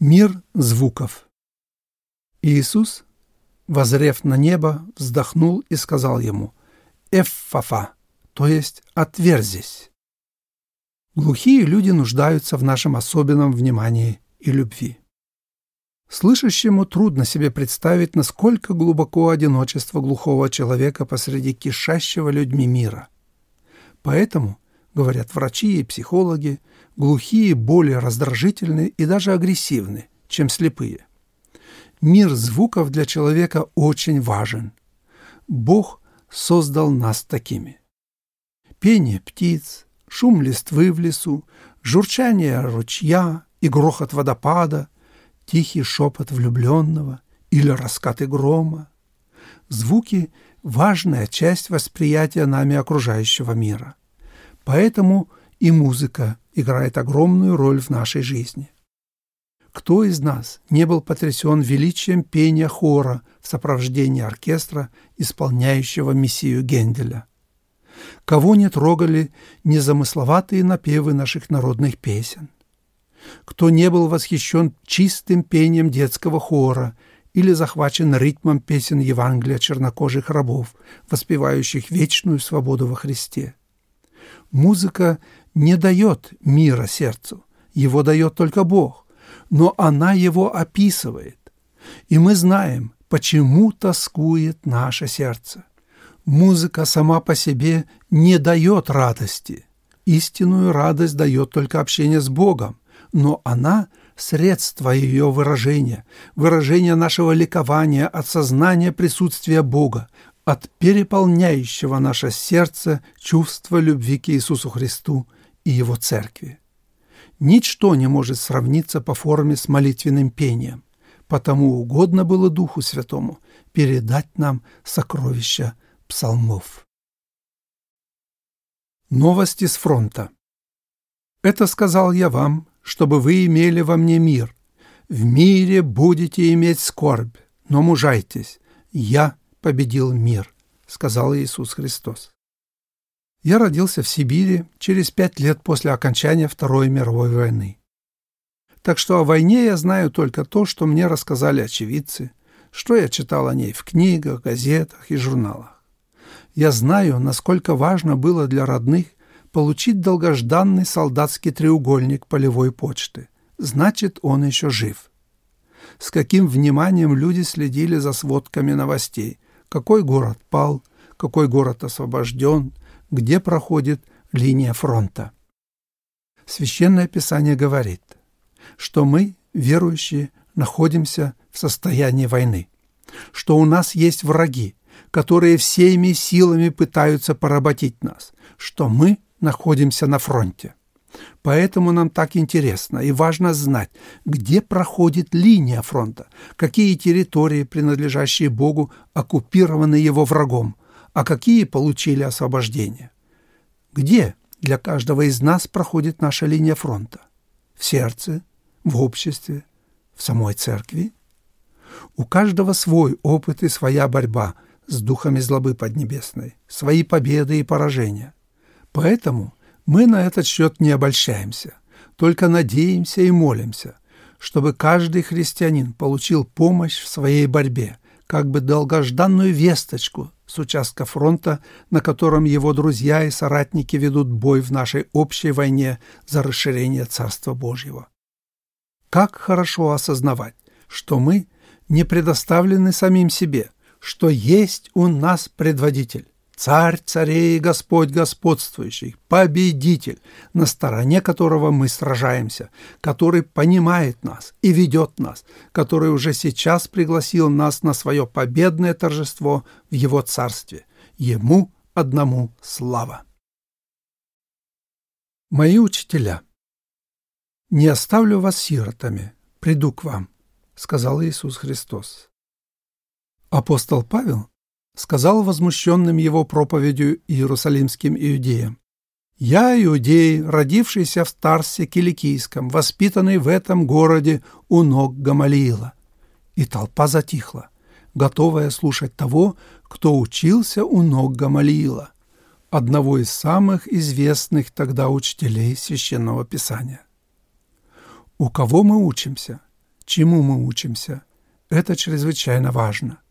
Мир звуков Иисус, возрев на небо, вздохнул и сказал ему «Эффафа», то есть «отверзись». Глухие люди нуждаются в нашем особенном внимании и любви. Слышащему трудно себе представить, насколько глубоко одиночество глухого человека посреди кишащего людьми мира. Поэтому, говорят врачи и психологи, глухие более раздражительны и даже агрессивны, чем слепые. Мир звуков для человека очень важен. Бог создал нас такими. Пение птиц, шум листвы в лесу, журчание ручья и грохот водопада, тихий шепот влюбленного или раскаты грома. Звуки – важная часть восприятия нами окружающего мира. Поэтому и музыка играет огромную роль в нашей жизни. Кто из нас не был потрясен величием пения хора в сопровождении оркестра, исполняющего мессию Генделя? Кого не трогали незамысловатые напевы наших народных песен? Кто не был восхищен чистым пением детского хора или захвачен ритмом песен Евангелия чернокожих рабов, воспевающих вечную свободу во Христе? Музыка не дает мира сердцу, его дает только Бог, но она его описывает. И мы знаем, почему тоскует наше сердце. Музыка сама по себе не дает радости. Истинную радость дает только общение с Богом, но она – средство ее выражения, выражение нашего ликования от сознания присутствия Бога, от переполняющего наше сердце чувства любви к Иисусу Христу и Его Церкви. Ничто не может сравниться по форме с молитвенным пением, потому угодно было Духу Святому передать нам сокровища псалмов. Новости с фронта. Это сказал я вам, чтобы вы имели во мне мир. В мире будете иметь скорбь, но мужайтесь. Я победил мир, сказал Иисус Христос. Я родился в Сибири через пять лет после окончания Второй мировой войны. Так что о войне я знаю только то, что мне рассказали очевидцы, что я читал о ней в книгах, газетах и журналах. Я знаю, насколько важно было для родных получить долгожданный солдатский треугольник полевой почты. Значит, он еще жив. С каким вниманием люди следили за сводками новостей. Какой город пал, какой город освобожден, где проходит линия фронта. Священное Писание говорит, что мы, верующие, находимся в состоянии войны, что у нас есть враги, которые всеми силами пытаются поработить нас, что мы находимся на фронте. Поэтому нам так интересно и важно знать, где проходит линия фронта, какие территории, принадлежащие Богу, оккупированы его врагом, а какие получили освобождение. Где для каждого из нас проходит наша линия фронта? В сердце, в обществе, в самой церкви? У каждого свой опыт и своя борьба с духами злобы поднебесной, свои победы и поражения. Поэтому Мы на этот счет не обольщаемся, только надеемся и молимся, чтобы каждый христианин получил помощь в своей борьбе, как бы долгожданную весточку с участка фронта, на котором его друзья и соратники ведут бой в нашей общей войне за расширение Царства Божьего. Как хорошо осознавать, что мы не предоставлены самим себе, что есть у нас предводитель, царь царей Господь господствующий, победитель, на стороне которого мы сражаемся, который понимает нас и ведет нас, который уже сейчас пригласил нас на свое победное торжество в его царстве. Ему одному слава. Мои учителя, не оставлю вас сиротами, приду к вам, сказал Иисус Христос. Апостол Павел сказал возмущенным его проповедью иерусалимским иудеям. «Я иудей, родившийся в Тарсе Киликийском, воспитанный в этом городе у ног Гамалиила». И толпа затихла, готовая слушать того, кто учился у ног Гамалиила, одного из самых известных тогда учителей Священного Писания. У кого мы учимся? Чему мы учимся? Это чрезвычайно важно –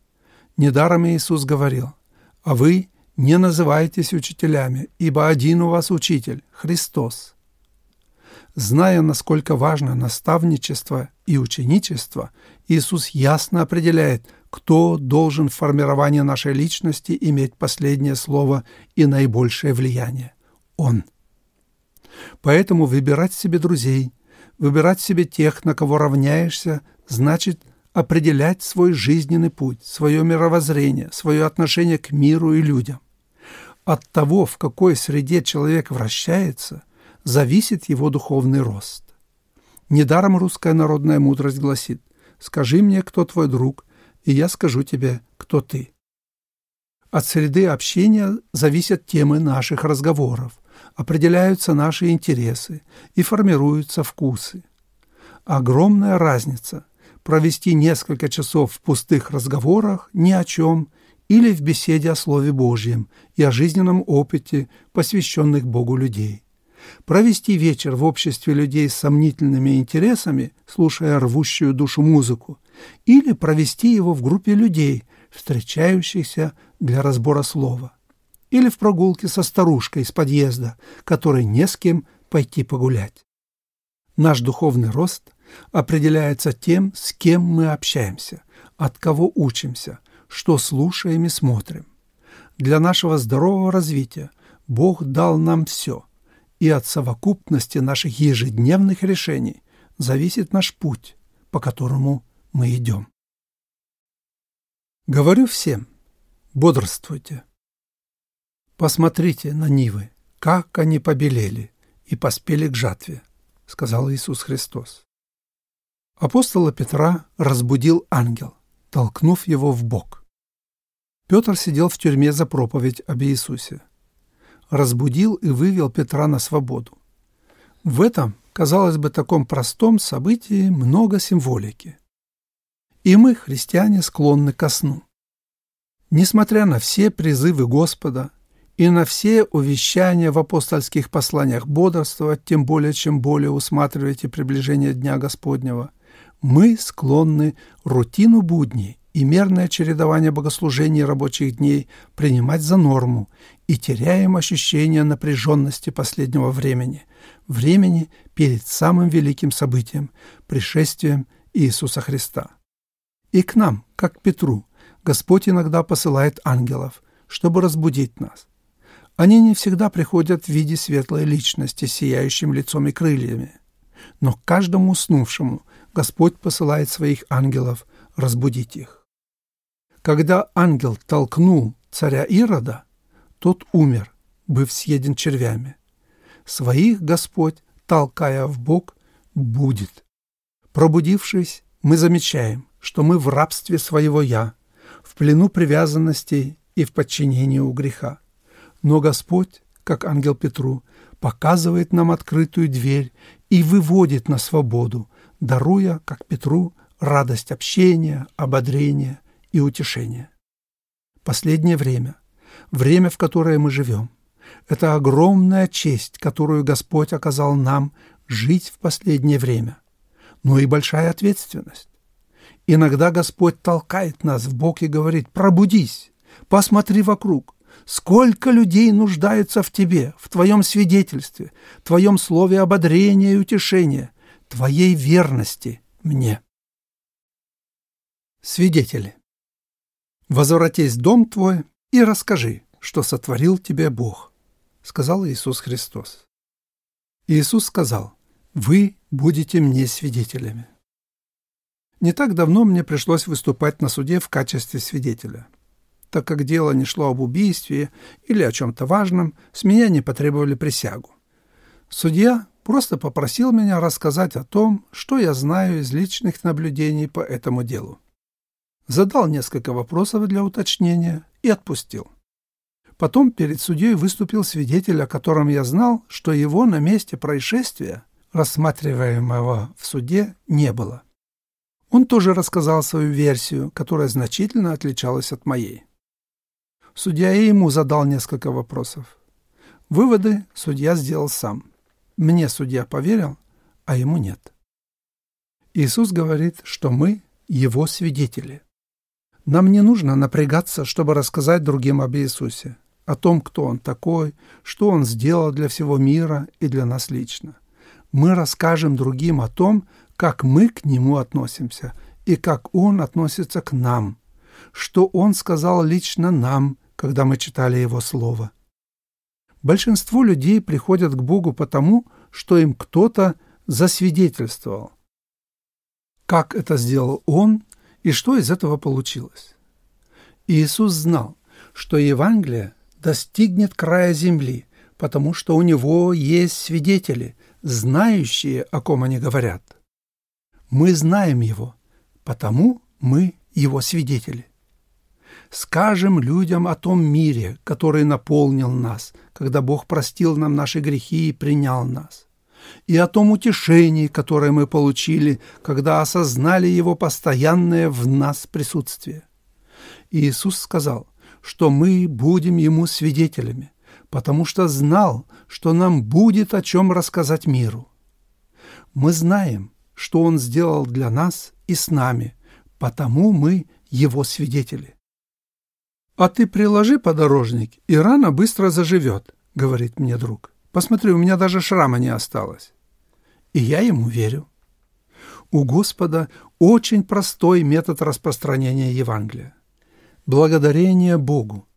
Недаром Иисус говорил, «А вы не называйтесь учителями, ибо один у вас учитель – Христос». Зная, насколько важно наставничество и ученичество, Иисус ясно определяет, кто должен в формировании нашей личности иметь последнее слово и наибольшее влияние – Он. Поэтому выбирать себе друзей, выбирать себе тех, на кого равняешься, значит – определять свой жизненный путь, свое мировоззрение, свое отношение к миру и людям. От того, в какой среде человек вращается, зависит его духовный рост. Недаром русская народная мудрость гласит «Скажи мне, кто твой друг, и я скажу тебе, кто ты». От среды общения зависят темы наших разговоров, определяются наши интересы и формируются вкусы. Огромная разница – провести несколько часов в пустых разговорах ни о чем или в беседе о Слове Божьем и о жизненном опыте посвященных Богу людей. Провести вечер в обществе людей с сомнительными интересами, слушая рвущую душу музыку, или провести его в группе людей, встречающихся для разбора слова, или в прогулке со старушкой из подъезда, которой не с кем пойти погулять. Наш духовный рост определяется тем, с кем мы общаемся, от кого учимся, что слушаем и смотрим. Для нашего здорового развития Бог дал нам все, и от совокупности наших ежедневных решений зависит наш путь, по которому мы идем. Говорю всем, бодрствуйте. Посмотрите на нивы, как они побелели и поспели к жатве, сказал Иисус Христос. Апостола Петра разбудил ангел, толкнув его в бок. Петр сидел в тюрьме за проповедь об Иисусе. Разбудил и вывел Петра на свободу. В этом, казалось бы, таком простом событии много символики. И мы, христиане, склонны ко сну. Несмотря на все призывы Господа и на все увещания в апостольских посланиях бодрствовать, тем более, чем более усматривайте приближение Дня Господнего, мы склонны рутину будней и мерное чередование богослужений рабочих дней принимать за норму и теряем ощущение напряженности последнего времени, времени перед самым великим событием – пришествием Иисуса Христа. И к нам, как к Петру, Господь иногда посылает ангелов, чтобы разбудить нас. Они не всегда приходят в виде светлой личности сияющим лицом и крыльями, но каждому уснувшему Господь посылает своих ангелов разбудить их. Когда ангел толкнул царя Ирода, тот умер, быв съеден червями. Своих Господь, толкая в бок, будет. Пробудившись, мы замечаем, что мы в рабстве своего «я», в плену привязанностей и в подчинении у греха. Но Господь, как ангел Петру, показывает нам открытую дверь и выводит на свободу, даруя, как Петру, радость общения, ободрения и утешения. Последнее время, время, в которое мы живем, Это огромная честь, которую Господь оказал нам жить в последнее время, но и большая ответственность. Иногда Господь толкает нас в бок и говорит «Пробудись, посмотри вокруг, сколько людей нуждаются в тебе, в твоем свидетельстве, твоем слове ободрения и утешения, твоей верности мне». Свидетели. «Возвратись в дом твой и расскажи, что сотворил тебе Бог», — сказал Иисус Христос. Иисус сказал, «Вы будете мне свидетелями». Не так давно мне пришлось выступать на суде в качестве свидетеля. Так как дело не шло об убийстве или о чем-то важном, с меня не потребовали присягу. Судья просто попросил меня рассказать о том, что я знаю из личных наблюдений по этому делу задал несколько вопросов для уточнения и отпустил. Потом перед судьей выступил свидетель, о котором я знал, что его на месте происшествия, рассматриваемого в суде, не было. Он тоже рассказал свою версию, которая значительно отличалась от моей. Судья и ему задал несколько вопросов. Выводы судья сделал сам. Мне судья поверил, а ему нет. Иисус говорит, что мы его свидетели. Нам не нужно напрягаться, чтобы рассказать другим об Иисусе, о том, кто Он такой, что Он сделал для всего мира и для нас лично. Мы расскажем другим о том, как мы к Нему относимся и как Он относится к нам, что Он сказал лично нам, когда мы читали Его Слово. Большинство людей приходят к Богу потому, что им кто-то засвидетельствовал. Как это сделал Он и что из этого получилось? Иисус знал, что Евангелие достигнет края земли, потому что у него есть свидетели, знающие, о ком они говорят. Мы знаем его, потому мы его свидетели. Скажем людям о том мире, который наполнил нас, когда Бог простил нам наши грехи и принял нас и о том утешении, которое мы получили, когда осознали Его постоянное в нас присутствие. Иисус сказал, что мы будем Ему свидетелями, потому что знал, что нам будет о чем рассказать миру. Мы знаем, что Он сделал для нас и с нами, потому мы Его свидетели. «А ты приложи подорожник, и рана быстро заживет», — говорит мне друг. Посмотри, у меня даже шрама не осталось. И я ему верю. У Господа очень простой метод распространения Евангелия. Благодарение Богу,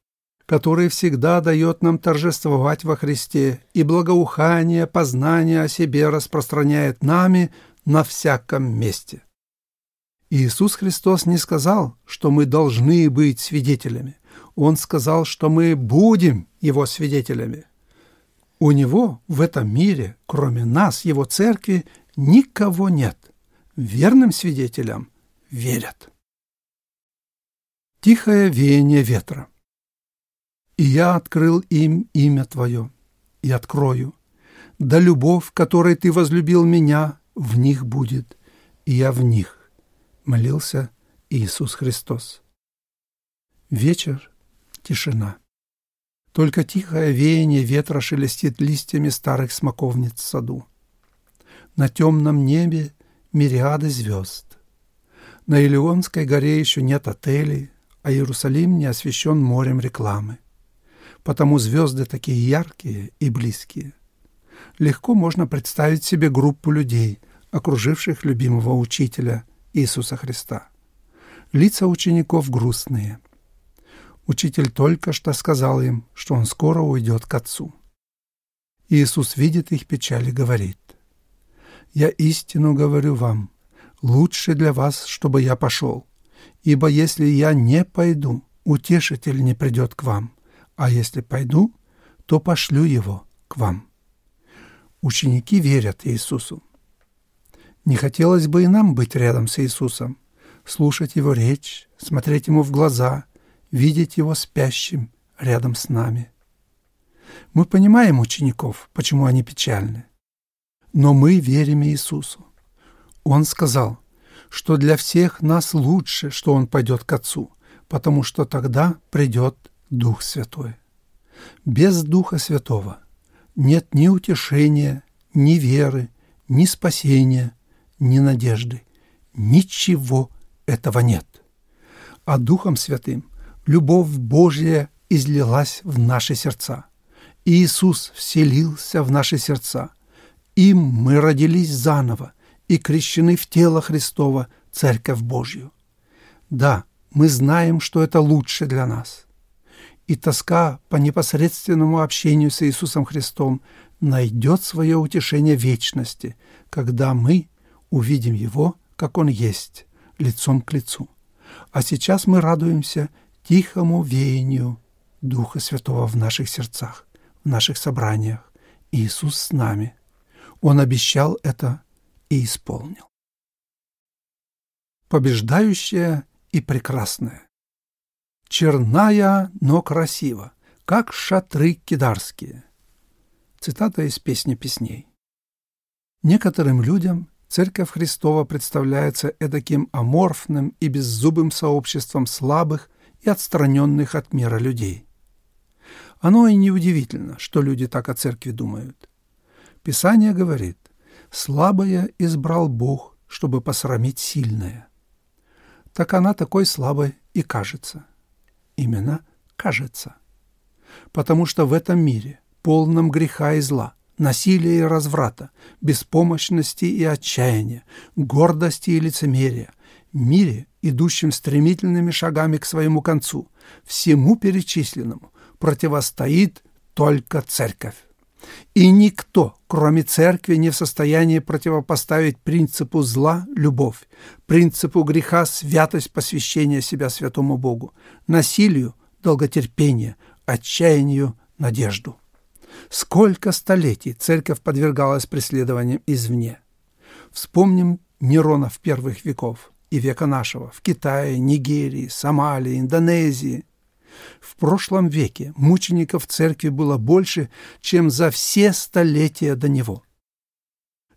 который всегда дает нам торжествовать во Христе, и благоухание, познание о себе распространяет нами на всяком месте. Иисус Христос не сказал, что мы должны быть свидетелями. Он сказал, что мы будем Его свидетелями. У него в этом мире, кроме нас, его церкви, никого нет. Верным свидетелям верят. Тихое веяние ветра. «И я открыл им имя Твое, и открою. Да любовь, которой Ты возлюбил меня, в них будет, и я в них», — молился Иисус Христос. Вечер, тишина. Только тихое веяние ветра шелестит листьями старых смоковниц в саду. На темном небе мириады звезд. На Илионской горе еще нет отелей, а Иерусалим не освещен морем рекламы. Потому звезды такие яркие и близкие. Легко можно представить себе группу людей, окруживших любимого учителя Иисуса Христа. Лица учеников грустные – Учитель только что сказал им, что он скоро уйдет к Отцу. Иисус видит их печаль и говорит, «Я истину говорю вам, лучше для вас, чтобы я пошел, ибо если я не пойду, утешитель не придет к вам, а если пойду, то пошлю его к вам». Ученики верят Иисусу. Не хотелось бы и нам быть рядом с Иисусом, слушать Его речь, смотреть Ему в глаза видеть его спящим рядом с нами. Мы понимаем учеников, почему они печальны. Но мы верим Иисусу. Он сказал, что для всех нас лучше, что Он пойдет к Отцу, потому что тогда придет Дух Святой. Без Духа Святого нет ни утешения, ни веры, ни спасения, ни надежды. Ничего этого нет. А Духом Святым любовь Божья излилась в наши сердца. Иисус вселился в наши сердца. Им мы родились заново и крещены в тело Христова, Церковь Божью. Да, мы знаем, что это лучше для нас. И тоска по непосредственному общению с Иисусом Христом найдет свое утешение вечности, когда мы увидим Его, как Он есть, лицом к лицу. А сейчас мы радуемся тихому веянию Духа Святого в наших сердцах, в наших собраниях. Иисус с нами. Он обещал это и исполнил. Побеждающая и прекрасная. Черная, но красиво, как шатры кидарские. Цитата из «Песни песней». Некоторым людям Церковь Христова представляется эдаким аморфным и беззубым сообществом слабых и отстраненных от мира людей. Оно и неудивительно, что люди так о церкви думают. Писание говорит, «Слабое избрал Бог, чтобы посрамить сильное». Так она такой слабой и кажется. Именно кажется. Потому что в этом мире, полном греха и зла, насилия и разврата, беспомощности и отчаяния, гордости и лицемерия, мире, идущем стремительными шагами к своему концу, всему перечисленному противостоит только церковь. И никто, кроме церкви, не в состоянии противопоставить принципу зла – любовь, принципу греха – святость посвящения себя святому Богу, насилию – долготерпение, отчаянию – надежду. Сколько столетий церковь подвергалась преследованиям извне. Вспомним Неронов первых веков и века нашего в Китае, Нигерии, Сомалии, Индонезии. В прошлом веке мучеников церкви было больше, чем за все столетия до него.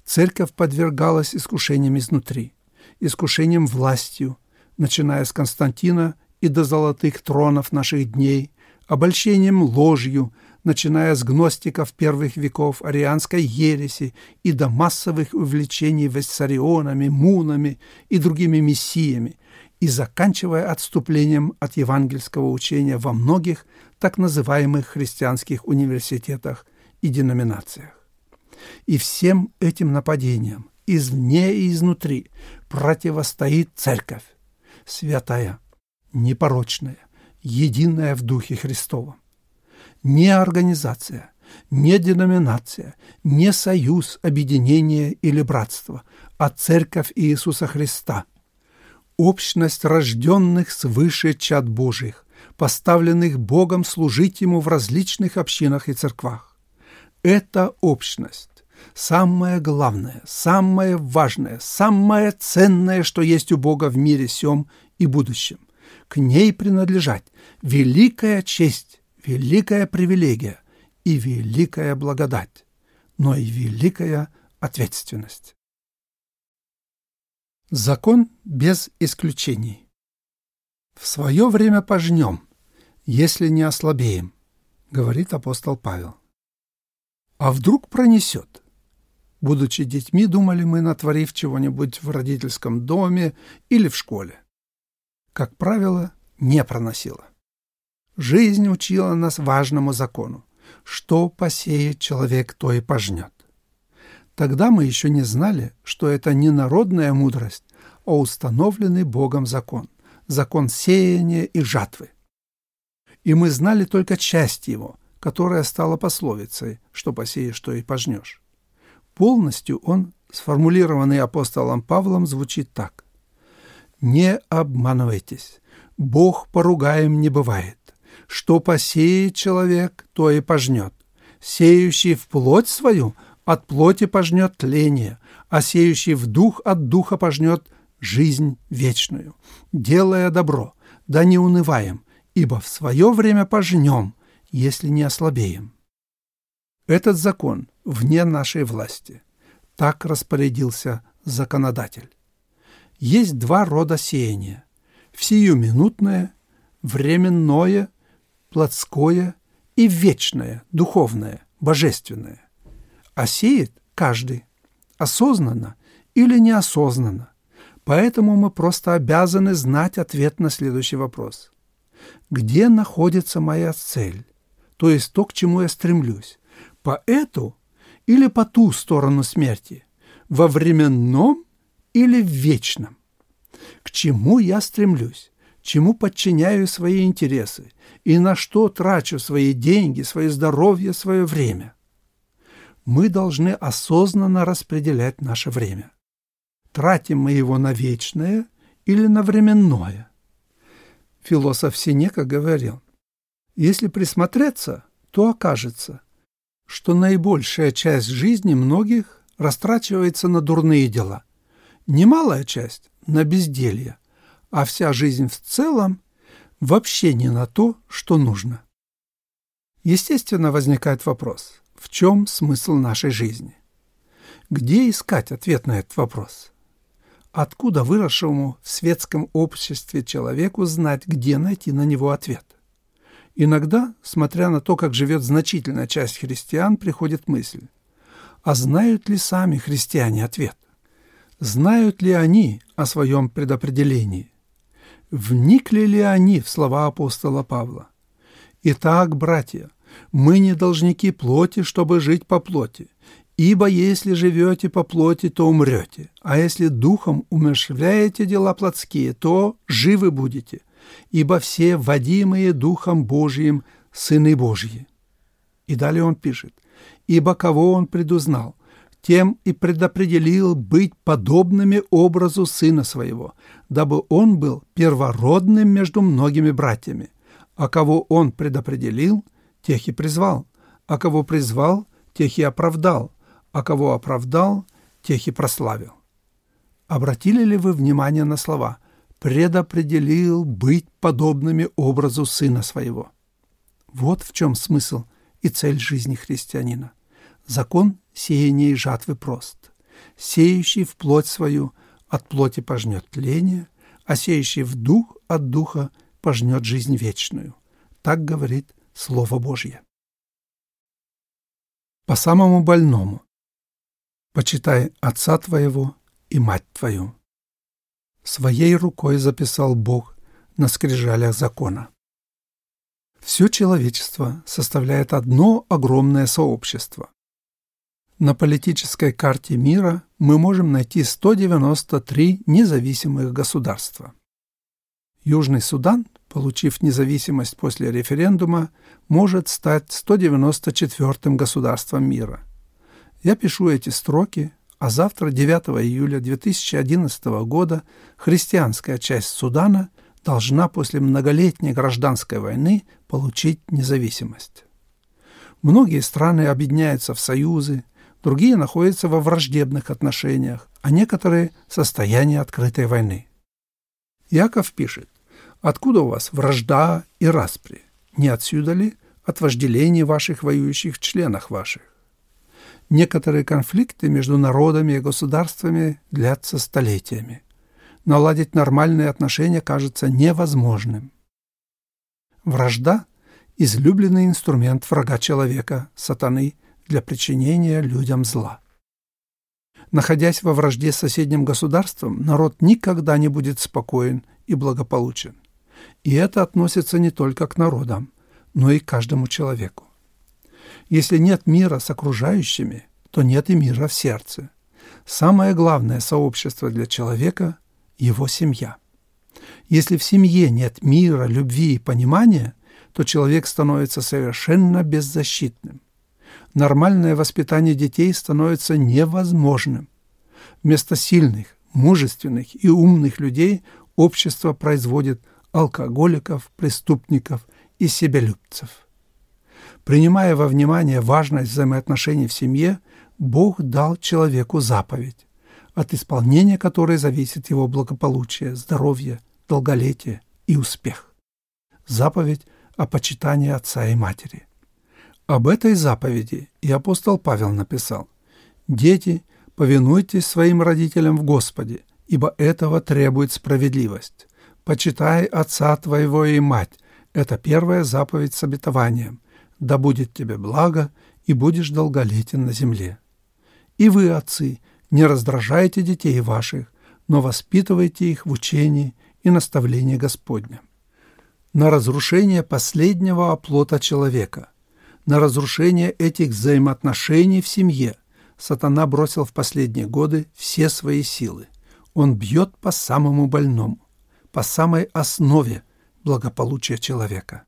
Церковь подвергалась искушениям изнутри, искушениям властью, начиная с Константина и до золотых тронов наших дней, обольщением ложью, начиная с гностиков первых веков, арианской ереси и до массовых увлечений вессарионами, мунами и другими мессиями, и заканчивая отступлением от евангельского учения во многих так называемых христианских университетах и деноминациях. И всем этим нападениям извне и изнутри противостоит Церковь, святая, непорочная, единая в Духе Христовом не организация, не деноминация, не союз, объединение или братство, а Церковь Иисуса Христа, общность рожденных свыше чад Божьих, поставленных Богом служить Ему в различных общинах и церквах. Эта общность самое главное, самое важное, самое ценное, что есть у Бога в мире сем и будущем. К ней принадлежать великая честь великая привилегия и великая благодать, но и великая ответственность. Закон без исключений. В свое время пожнем, если не ослабеем, говорит апостол Павел. А вдруг пронесет? Будучи детьми, думали мы, натворив чего-нибудь в родительском доме или в школе. Как правило, не проносило. Жизнь учила нас важному закону. Что посеет человек, то и пожнет. Тогда мы еще не знали, что это не народная мудрость, а установленный Богом закон, закон сеяния и жатвы. И мы знали только часть его, которая стала пословицей, что посеешь, то и пожнешь. Полностью он, сформулированный апостолом Павлом, звучит так. «Не обманывайтесь, Бог поругаем не бывает что посеет человек, то и пожнет. Сеющий в плоть свою от плоти пожнет тление, а сеющий в дух от духа пожнет жизнь вечную. Делая добро, да не унываем, ибо в свое время пожнем, если не ослабеем. Этот закон вне нашей власти. Так распорядился законодатель. Есть два рода сеяния – в сиюминутное, временное плотское и вечное, духовное, божественное. А сеет каждый, осознанно или неосознанно. Поэтому мы просто обязаны знать ответ на следующий вопрос. Где находится моя цель? То есть то, к чему я стремлюсь. По эту или по ту сторону смерти? Во временном или в вечном? К чему я стремлюсь? Чему подчиняю свои интересы? И на что трачу свои деньги, свое здоровье, свое время? Мы должны осознанно распределять наше время. Тратим мы его на вечное или на временное? Философ Синека говорил, если присмотреться, то окажется, что наибольшая часть жизни многих растрачивается на дурные дела, немалая часть – на безделье, а вся жизнь в целом вообще не на то, что нужно. Естественно, возникает вопрос, в чем смысл нашей жизни? Где искать ответ на этот вопрос? Откуда выросшему в светском обществе человеку знать, где найти на него ответ? Иногда, смотря на то, как живет значительная часть христиан, приходит мысль, а знают ли сами христиане ответ? Знают ли они о своем предопределении? Вникли ли они в слова апостола Павла? Итак, братья, мы не должники плоти, чтобы жить по плоти. Ибо если живете по плоти, то умрете, а если духом умершвляете дела плотские, то живы будете – ибо все водимые Духом Божиим сыны Божьи. И далее он пишет, ибо кого он предузнал, тем и предопределил быть подобными образу сына своего, дабы он был первородным между многими братьями. А кого он предопределил, тех и призвал, а кого призвал, тех и оправдал, а кого оправдал, тех и прославил. Обратили ли вы внимание на слова предопределил быть подобными образу Сына Своего. Вот в чем смысл и цель жизни христианина. Закон сеяния и жатвы прост. Сеющий в плоть свою от плоти пожнет тление, а сеющий в дух от духа пожнет жизнь вечную. Так говорит Слово Божье. По самому больному. Почитай отца твоего и мать твою своей рукой записал Бог на скрижалях закона. Все человечество составляет одно огромное сообщество. На политической карте мира мы можем найти 193 независимых государства. Южный Судан, получив независимость после референдума, может стать 194-м государством мира. Я пишу эти строки, а завтра, 9 июля 2011 года, христианская часть Судана должна после многолетней гражданской войны получить независимость. Многие страны объединяются в союзы, другие находятся во враждебных отношениях, а некоторые – в состоянии открытой войны. Яков пишет, «Откуда у вас вражда и распри? Не отсюда ли от вожделений ваших воюющих членах ваших? Некоторые конфликты между народами и государствами длятся столетиями. Наладить нормальные отношения кажется невозможным. Вражда – излюбленный инструмент врага человека, сатаны, для причинения людям зла. Находясь во вражде с соседним государством, народ никогда не будет спокоен и благополучен. И это относится не только к народам, но и к каждому человеку. Если нет мира с окружающими, то нет и мира в сердце. Самое главное сообщество для человека – его семья. Если в семье нет мира, любви и понимания, то человек становится совершенно беззащитным. Нормальное воспитание детей становится невозможным. Вместо сильных, мужественных и умных людей общество производит алкоголиков, преступников и себелюбцев. Принимая во внимание важность взаимоотношений в семье, Бог дал человеку заповедь, от исполнения которой зависит его благополучие, здоровье, долголетие и успех. Заповедь о почитании отца и матери. Об этой заповеди и апостол Павел написал «Дети, повинуйтесь своим родителям в Господе, ибо этого требует справедливость. Почитай отца твоего и мать» – это первая заповедь с обетованием да будет тебе благо, и будешь долголетен на земле. И вы, отцы, не раздражайте детей ваших, но воспитывайте их в учении и наставлении Господня. На разрушение последнего оплота человека, на разрушение этих взаимоотношений в семье сатана бросил в последние годы все свои силы. Он бьет по самому больному, по самой основе благополучия человека.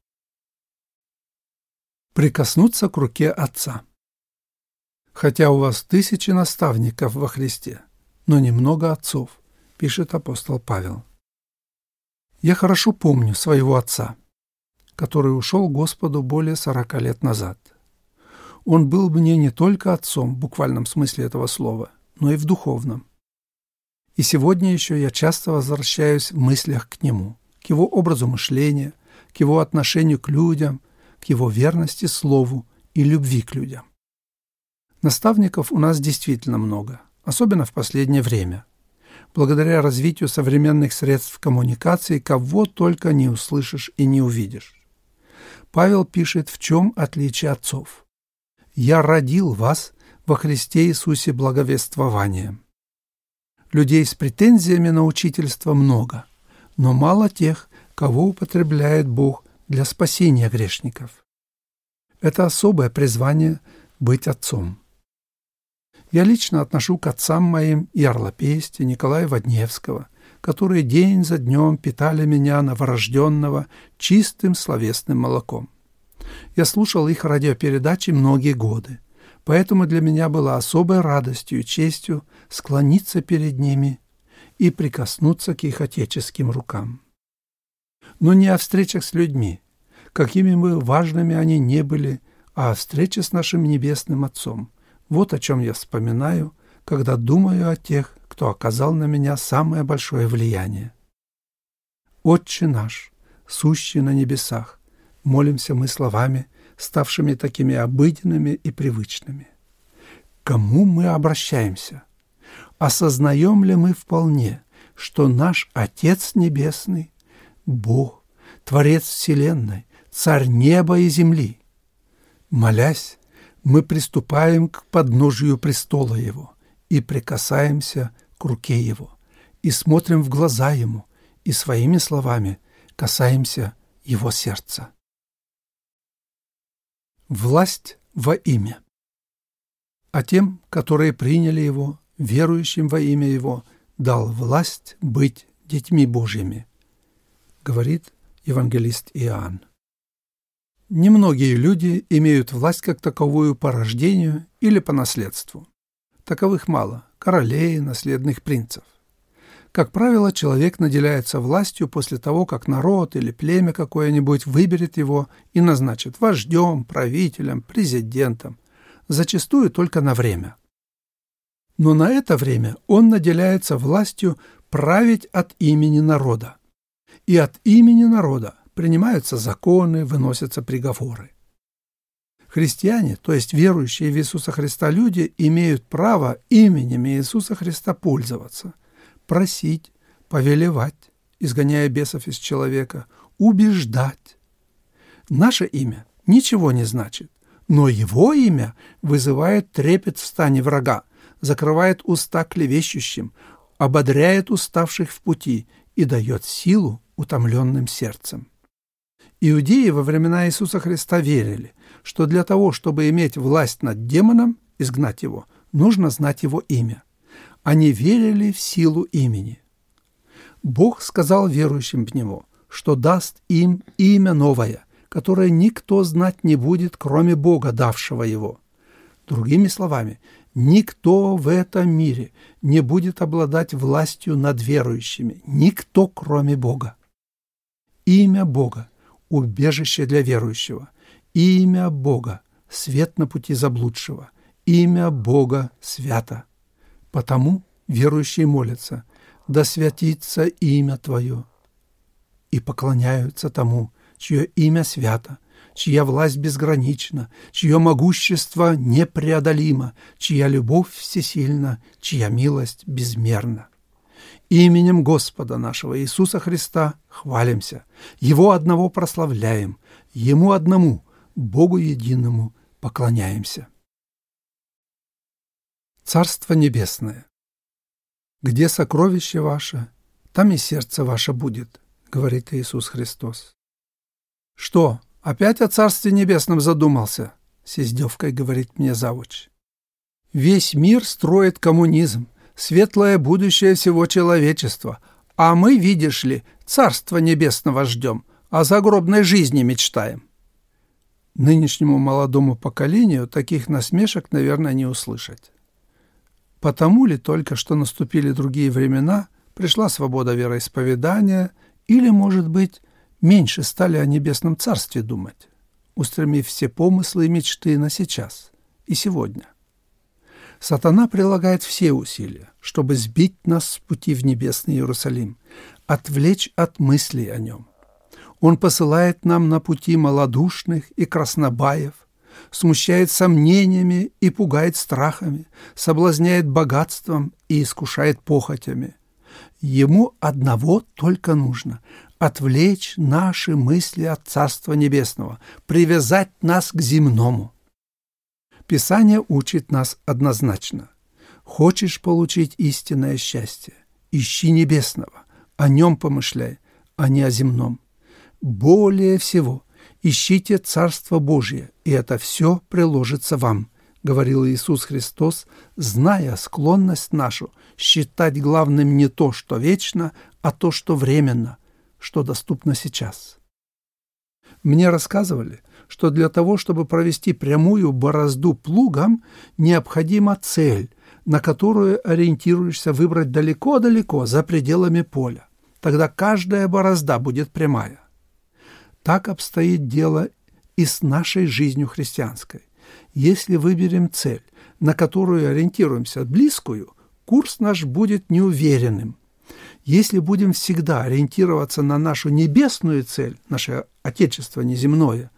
Прикоснуться к руке Отца. Хотя у вас тысячи наставников во Христе, но немного отцов, пишет апостол Павел. Я хорошо помню своего отца, который ушел Господу более сорока лет назад. Он был мне не только отцом в буквальном смысле этого слова, но и в духовном. И сегодня еще я часто возвращаюсь в мыслях к нему, к его образу мышления, к его отношению к людям, к его верности слову и любви к людям. Наставников у нас действительно много, особенно в последнее время. Благодаря развитию современных средств коммуникации кого только не услышишь и не увидишь. Павел пишет, в чем отличие отцов. «Я родил вас во Христе Иисусе благовествованием». Людей с претензиями на учительство много, но мало тех, кого употребляет Бог для спасения грешников. Это особое призвание быть отцом. Я лично отношу к отцам моим и Николая Водневского, которые день за днем питали меня новорожденного чистым словесным молоком. Я слушал их радиопередачи многие годы, поэтому для меня было особой радостью и честью склониться перед ними и прикоснуться к их отеческим рукам. Но не о встречах с людьми, какими бы важными они не были, а о встрече с нашим Небесным Отцом, вот о чем я вспоминаю, когда думаю о тех, кто оказал на меня самое большое влияние. «Отче наш, сущий на небесах», молимся мы словами, ставшими такими обыденными и привычными. кому мы обращаемся? Осознаем ли мы вполне, что наш Отец Небесный, Бог, Творец Вселенной, Царь неба и земли? Молясь, мы приступаем к подножию престола Его и прикасаемся к руке Его, и смотрим в глаза Ему, и своими словами касаемся Его сердца. Власть во имя. А тем, которые приняли Его, верующим во имя Его, дал власть быть детьми Божьими, говорит евангелист Иоанн. Немногие люди имеют власть как таковую по рождению или по наследству. Таковых мало – королей, наследных принцев. Как правило, человек наделяется властью после того, как народ или племя какое-нибудь выберет его и назначит вождем, правителем, президентом, зачастую только на время. Но на это время он наделяется властью править от имени народа. И от имени народа принимаются законы, выносятся приговоры. Христиане, то есть верующие в Иисуса Христа люди, имеют право именем Иисуса Христа пользоваться, просить, повелевать, изгоняя бесов из человека, убеждать. Наше имя ничего не значит, но его имя вызывает трепет в стане врага, закрывает уста клевещущим, ободряет уставших в пути и дает силу утомленным сердцем. Иудеи во времена Иисуса Христа верили, что для того, чтобы иметь власть над демоном, изгнать его, нужно знать его имя. Они верили в силу имени. Бог сказал верующим в него, что даст им имя новое, которое никто знать не будет, кроме Бога, давшего его. Другими словами, никто в этом мире не будет обладать властью над верующими, никто, кроме Бога. Имя Бога убежище для верующего, имя Бога, свет на пути заблудшего, имя Бога свято. Потому верующие молятся, да святится имя Твое, и поклоняются тому, чье имя свято, чья власть безгранична, чье могущество непреодолимо, чья любовь всесильна, чья милость безмерна. Именем Господа нашего Иисуса Христа хвалимся, Его одного прославляем, Ему одному Богу единому поклоняемся. Царство Небесное. Где сокровище ваше, там и сердце ваше будет, говорит Иисус Христос. Что, опять о Царстве Небесном задумался? С издевкой говорит мне завуч. Весь мир строит коммунизм, светлое будущее всего человечества, а мы, видишь ли, Царство Небесного ждем, о загробной жизни мечтаем. Нынешнему молодому поколению таких насмешек, наверное, не услышать. Потому ли только что наступили другие времена, пришла свобода вероисповедания, или, может быть, меньше стали о небесном царстве думать, устремив все помыслы и мечты на сейчас и сегодня. Сатана прилагает все усилия, чтобы сбить нас с пути в небесный Иерусалим, отвлечь от мыслей о нем. Он посылает нам на пути малодушных и краснобаев, смущает сомнениями и пугает страхами, соблазняет богатством и искушает похотями. Ему одного только нужно – отвлечь наши мысли от Царства Небесного, привязать нас к земному. Писание учит нас однозначно. Хочешь получить истинное счастье – ищи небесного, о нем помышляй, а не о земном. Более всего Ищите Царство Божие, и это все приложится вам, говорил Иисус Христос, зная склонность нашу считать главным не то, что вечно, а то, что временно, что доступно сейчас. Мне рассказывали, что для того, чтобы провести прямую борозду плугом, необходима цель, на которую ориентируешься выбрать далеко-далеко, за пределами поля. Тогда каждая борозда будет прямая. Так обстоит дело и с нашей жизнью христианской. Если выберем цель, на которую ориентируемся, близкую, курс наш будет неуверенным. Если будем всегда ориентироваться на нашу небесную цель, наше Отечество неземное,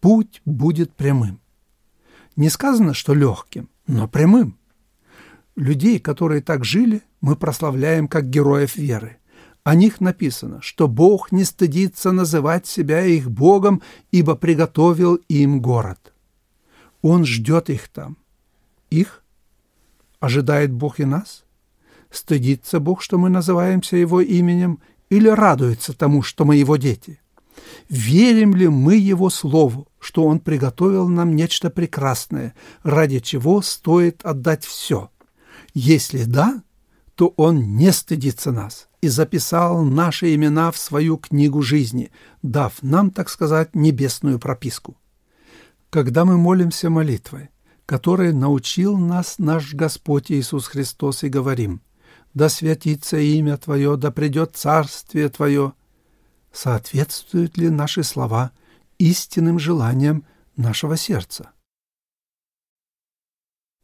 путь будет прямым. Не сказано, что легким, но прямым. Людей, которые так жили, мы прославляем как героев веры. О них написано, что Бог не стыдится называть себя их Богом, ибо приготовил им город. Он ждет их там. Их? Ожидает Бог и нас? Стыдится Бог, что мы называемся Его именем, или радуется тому, что мы Его дети? Верим ли мы Его Слову, что Он приготовил нам нечто прекрасное, ради чего стоит отдать все? Если да, то Он не стыдится нас и записал наши имена в свою книгу жизни, дав нам, так сказать, небесную прописку. Когда мы молимся молитвой, которой научил нас наш Господь Иисус Христос, и говорим «Да святится имя Твое, да придет Царствие Твое», соответствуют ли наши слова истинным желаниям нашего сердца?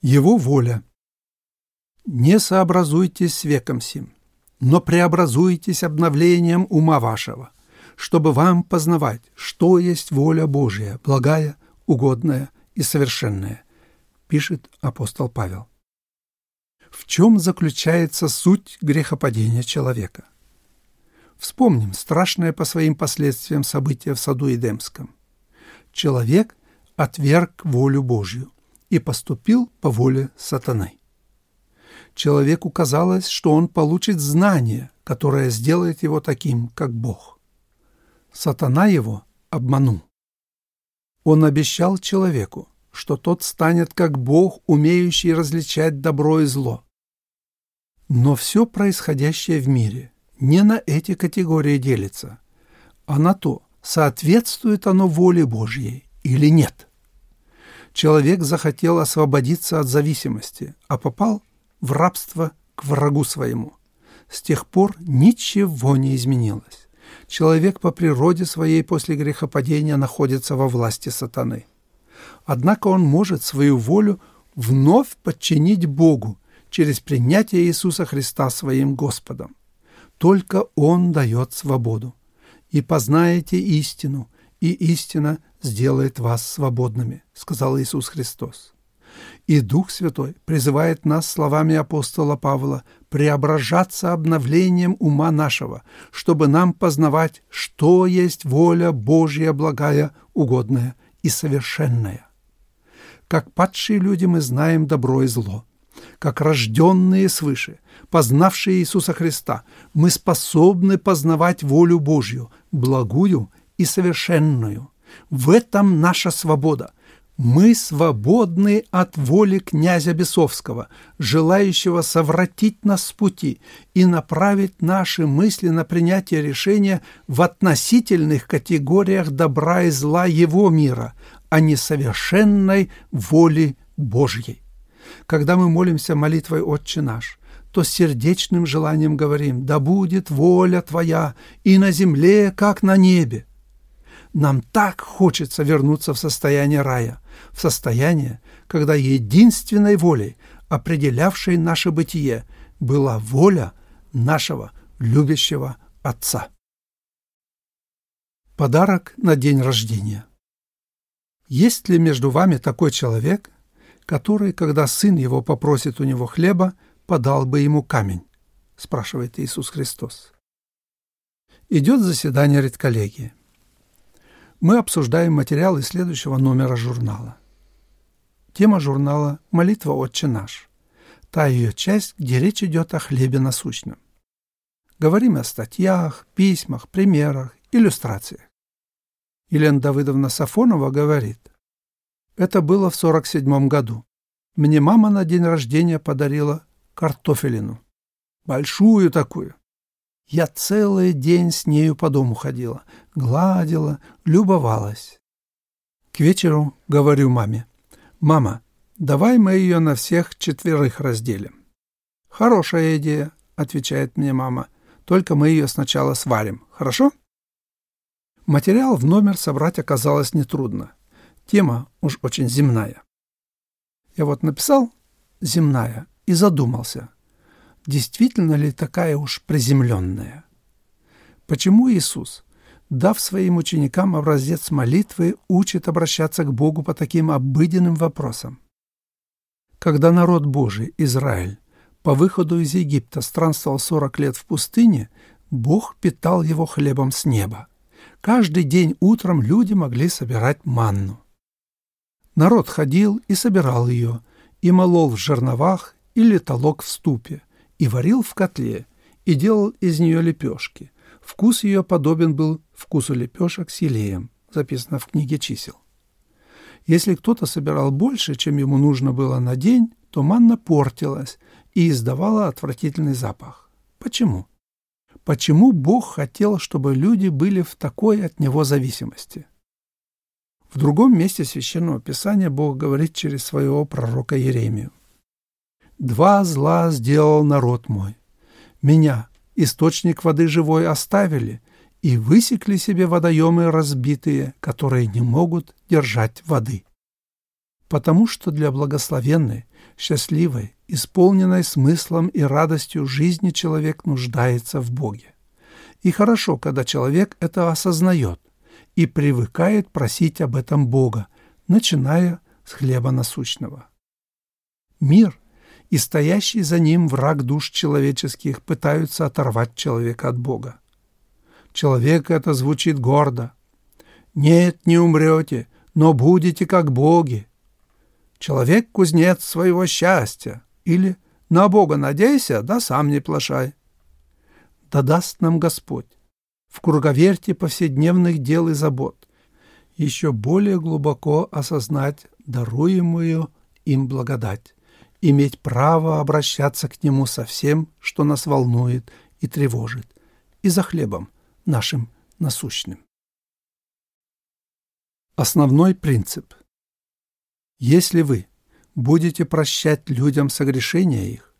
Его воля – не сообразуйтесь с веком сим, но преобразуйтесь обновлением ума вашего, чтобы вам познавать, что есть воля Божия, благая, угодная и совершенная, пишет апостол Павел. В чем заключается суть грехопадения человека? Вспомним страшное по своим последствиям событие в саду Эдемском. Человек отверг волю Божью и поступил по воле сатаны человеку казалось, что он получит знание, которое сделает его таким, как Бог. Сатана его обманул. Он обещал человеку, что тот станет как Бог, умеющий различать добро и зло. Но все происходящее в мире не на эти категории делится, а на то, соответствует оно воле Божьей или нет. Человек захотел освободиться от зависимости, а попал в рабство к врагу своему. С тех пор ничего не изменилось. Человек по природе своей после грехопадения находится во власти сатаны. Однако он может свою волю вновь подчинить Богу через принятие Иисуса Христа своим Господом. Только Он дает свободу. «И познаете истину, и истина сделает вас свободными», — сказал Иисус Христос. И Дух Святой призывает нас словами апостола Павла преображаться обновлением ума нашего, чтобы нам познавать, что есть воля Божья благая, угодная и совершенное. Как падшие люди мы знаем добро и зло. Как рожденные свыше, познавшие Иисуса Христа, мы способны познавать волю Божью, благую и совершенную. В этом наша свобода. Мы свободны от воли князя Бесовского, желающего совратить нас с пути и направить наши мысли на принятие решения в относительных категориях добра и зла его мира, а не совершенной воли Божьей. Когда мы молимся молитвой «Отче наш», то сердечным желанием говорим «Да будет воля Твоя и на земле, как на небе». Нам так хочется вернуться в состояние рая, в состояние, когда единственной волей, определявшей наше бытие, была воля нашего любящего Отца. Подарок на день рождения. Есть ли между вами такой человек, который, когда сын его попросит у него хлеба, подал бы ему камень? спрашивает Иисус Христос. Идет заседание редколлегии мы обсуждаем материалы следующего номера журнала. Тема журнала «Молитва Отче наш». Та ее часть, где речь идет о хлебе насущном. Говорим о статьях, письмах, примерах, иллюстрациях. Елена Давыдовна Сафонова говорит, «Это было в 47 году. Мне мама на день рождения подарила картофелину. Большую такую. Я целый день с нею по дому ходила, гладила, любовалась. К вечеру говорю маме, «Мама, давай мы ее на всех четверых разделим». «Хорошая идея», — отвечает мне мама, «только мы ее сначала сварим, хорошо?» Материал в номер собрать оказалось нетрудно. Тема уж очень земная. Я вот написал «земная» и задумался — действительно ли такая уж приземленная? Почему Иисус, дав своим ученикам образец молитвы, учит обращаться к Богу по таким обыденным вопросам? Когда народ Божий, Израиль, по выходу из Египта странствовал 40 лет в пустыне, Бог питал его хлебом с неба. Каждый день утром люди могли собирать манну. Народ ходил и собирал ее, и молол в жерновах или толок в ступе и варил в котле, и делал из нее лепешки. Вкус ее подобен был вкусу лепешек с елеем, записано в книге чисел. Если кто-то собирал больше, чем ему нужно было на день, то манна портилась и издавала отвратительный запах. Почему? Почему Бог хотел, чтобы люди были в такой от Него зависимости? В другом месте Священного Писания Бог говорит через своего пророка Еремию. Два зла сделал народ мой. Меня, источник воды живой, оставили и высекли себе водоемы разбитые, которые не могут держать воды. Потому что для благословенной, счастливой, исполненной смыслом и радостью жизни человек нуждается в Боге. И хорошо, когда человек это осознает и привыкает просить об этом Бога, начиная с хлеба насущного. Мир – и стоящий за ним враг душ человеческих пытаются оторвать человека от Бога. Человек это звучит гордо. «Нет, не умрете, но будете как боги». Человек — кузнец своего счастья. Или «На Бога надейся, да сам не плашай». Да даст нам Господь в круговерте повседневных дел и забот еще более глубоко осознать даруемую им благодать иметь право обращаться к Нему со всем, что нас волнует и тревожит, и за хлебом нашим насущным. Основной принцип. Если вы будете прощать людям согрешения их,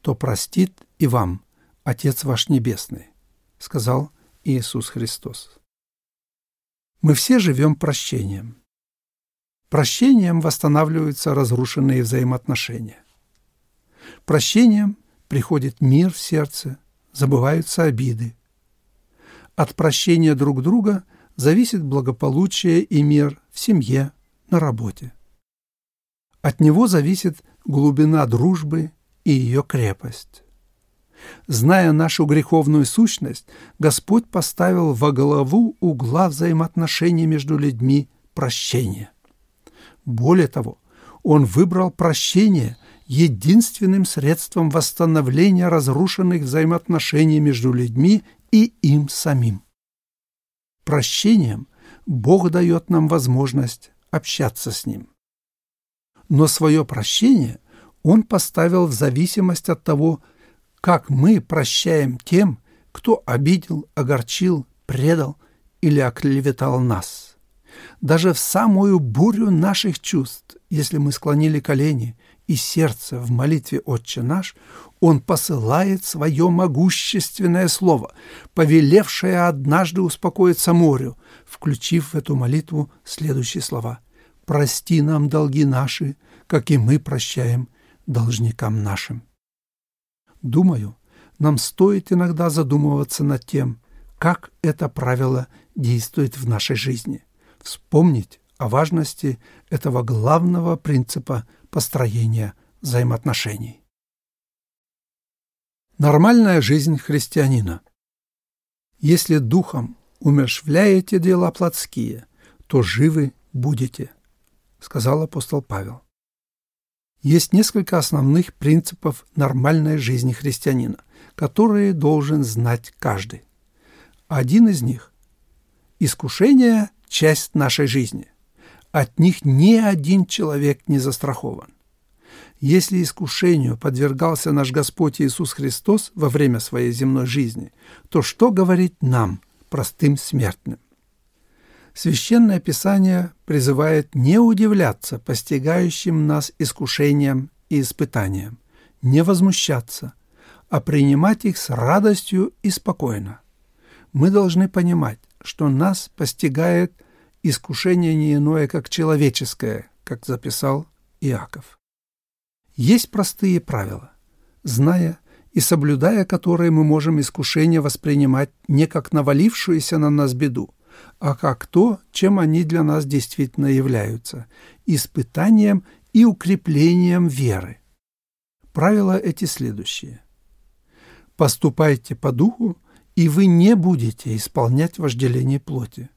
то простит и вам Отец ваш Небесный, сказал Иисус Христос. Мы все живем прощением. Прощением восстанавливаются разрушенные взаимоотношения. Прощением приходит мир в сердце, забываются обиды. От прощения друг друга зависит благополучие и мир в семье, на работе. От него зависит глубина дружбы и ее крепость. Зная нашу греховную сущность, Господь поставил во главу угла взаимоотношений между людьми прощение. Более того, он выбрал прощение единственным средством восстановления разрушенных взаимоотношений между людьми и им самим. Прощением Бог дает нам возможность общаться с Ним. Но свое прощение Он поставил в зависимость от того, как мы прощаем тем, кто обидел, огорчил, предал или оклеветал нас. Даже в самую бурю наших чувств, если мы склонили колени и сердце в молитве «Отче наш», Он посылает свое могущественное слово, повелевшее однажды успокоиться морю, включив в эту молитву следующие слова «Прости нам долги наши, как и мы прощаем должникам нашим». Думаю, нам стоит иногда задумываться над тем, как это правило действует в нашей жизни. Вспомнить о важности этого главного принципа построения взаимоотношений. Нормальная жизнь христианина. Если духом умершвляете дела плотские, то живы будете, сказал апостол Павел. Есть несколько основных принципов нормальной жизни христианина, которые должен знать каждый. Один из них – искушение – часть нашей жизни. От них ни один человек не застрахован. Если искушению подвергался наш Господь Иисус Христос во время своей земной жизни, то что говорить нам, простым смертным? Священное Писание призывает не удивляться постигающим нас искушениям и испытаниям, не возмущаться, а принимать их с радостью и спокойно. Мы должны понимать, что нас постигает искушение не иное, как человеческое, как записал Иаков. Есть простые правила, зная и соблюдая которые мы можем искушение воспринимать не как навалившуюся на нас беду, а как то, чем они для нас действительно являются – испытанием и укреплением веры. Правила эти следующие. Поступайте по духу, и вы не будете исполнять вожделение плоти.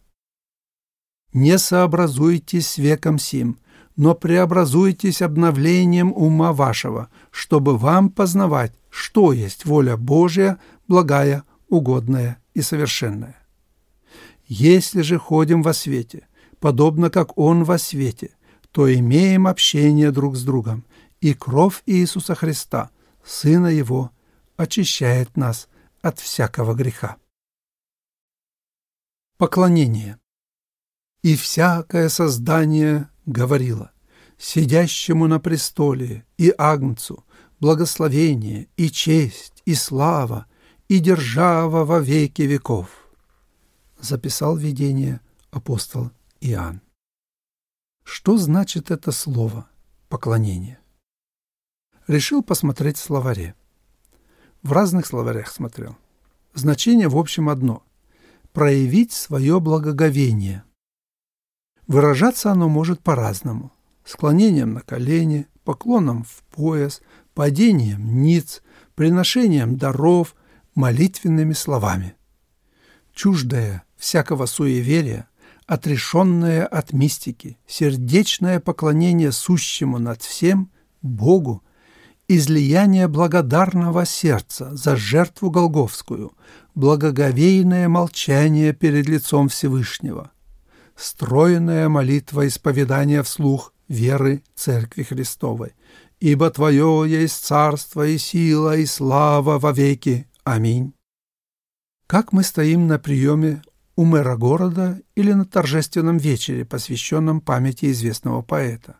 Не сообразуйтесь с веком сим, но преобразуйтесь обновлением ума вашего, чтобы вам познавать, что есть воля Божия, благая, угодная и совершенная. Если же ходим во свете, подобно как Он во свете, то имеем общение друг с другом, и кровь Иисуса Христа, Сына Его, очищает нас от всякого греха. Поклонение. И всякое создание говорило, сидящему на престоле и Агнцу, благословение и честь и слава и держава во веки веков записал видение апостол Иоанн. Что значит это слово «поклонение»? Решил посмотреть в словаре. В разных словарях смотрел. Значение в общем одно – проявить свое благоговение. Выражаться оно может по-разному – склонением на колени, поклоном в пояс, падением ниц, приношением даров, молитвенными словами. Чуждое всякого суеверия, отрешенное от мистики, сердечное поклонение сущему над всем Богу, излияние благодарного сердца за жертву Голговскую, благоговейное молчание перед лицом Всевышнего, стройная молитва исповедания вслух веры Церкви Христовой, ибо Твое есть царство и сила и слава во веки. Аминь. Как мы стоим на приеме у мэра города или на торжественном вечере, посвященном памяти известного поэта.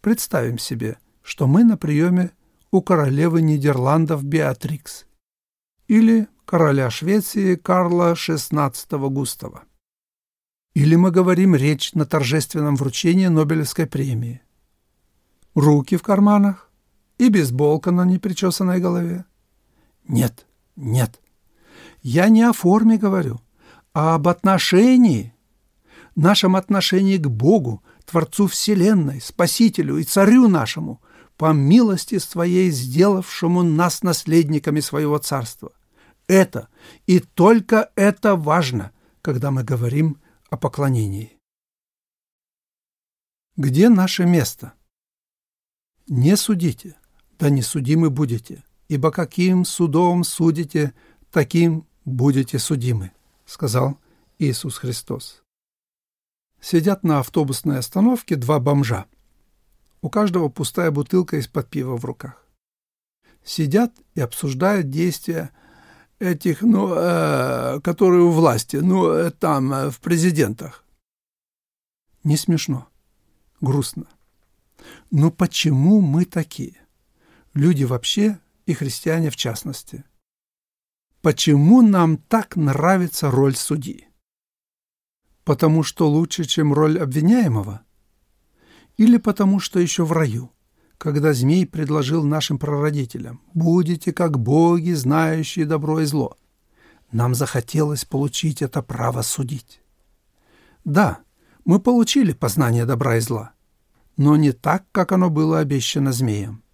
Представим себе, что мы на приеме у королевы Нидерландов Беатрикс или короля Швеции Карла XVI Густава. Или мы говорим речь на торжественном вручении Нобелевской премии. Руки в карманах и бейсболка на непричесанной голове. Нет, нет. Я не о форме говорю – а об отношении, нашем отношении к Богу, Творцу Вселенной, Спасителю и Царю нашему, по милости Своей сделавшему нас наследниками Своего Царства. Это и только это важно, когда мы говорим о поклонении. Где наше место? Не судите, да не судимы будете, ибо каким судом судите, таким будете судимы, сказал Иисус Христос. Сидят на автобусной остановке два бомжа. У каждого пустая бутылка из-под пива в руках. Сидят и обсуждают действия этих, ну, э, которые у власти, ну, э, там, э, в президентах. Не смешно, грустно. Но почему мы такие? Люди вообще и христиане в частности. Почему нам так нравится роль судьи? Потому что лучше, чем роль обвиняемого? Или потому что еще в раю, когда змей предложил нашим прародителям «Будете как боги, знающие добро и зло», нам захотелось получить это право судить. Да, мы получили познание добра и зла, но не так, как оно было обещано змеем.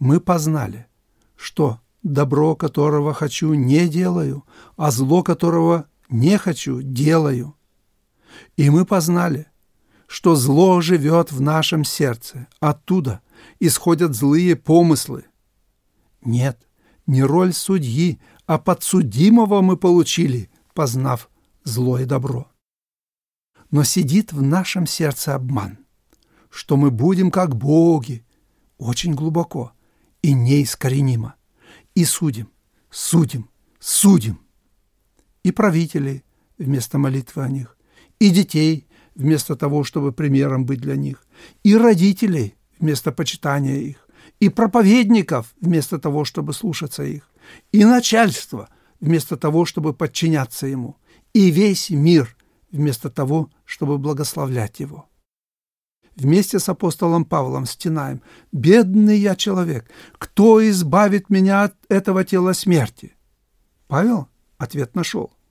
Мы познали, что добро, которого хочу, не делаю, а зло, которого не хочу, делаю. И мы познали, что зло живет в нашем сердце, оттуда исходят злые помыслы. Нет, не роль судьи, а подсудимого мы получили, познав зло и добро. Но сидит в нашем сердце обман, что мы будем как боги, очень глубоко и неискоренимо, и судим, судим, судим. И правителей вместо молитвы о них, и детей вместо того, чтобы примером быть для них, и родителей вместо почитания их, и проповедников вместо того, чтобы слушаться их, и начальство вместо того, чтобы подчиняться ему, и весь мир вместо того, чтобы благословлять его. Вместе с апостолом Павлом стенаем «Бедный я человек, кто избавит меня от этого тела смерти?» Павел ответ нашел –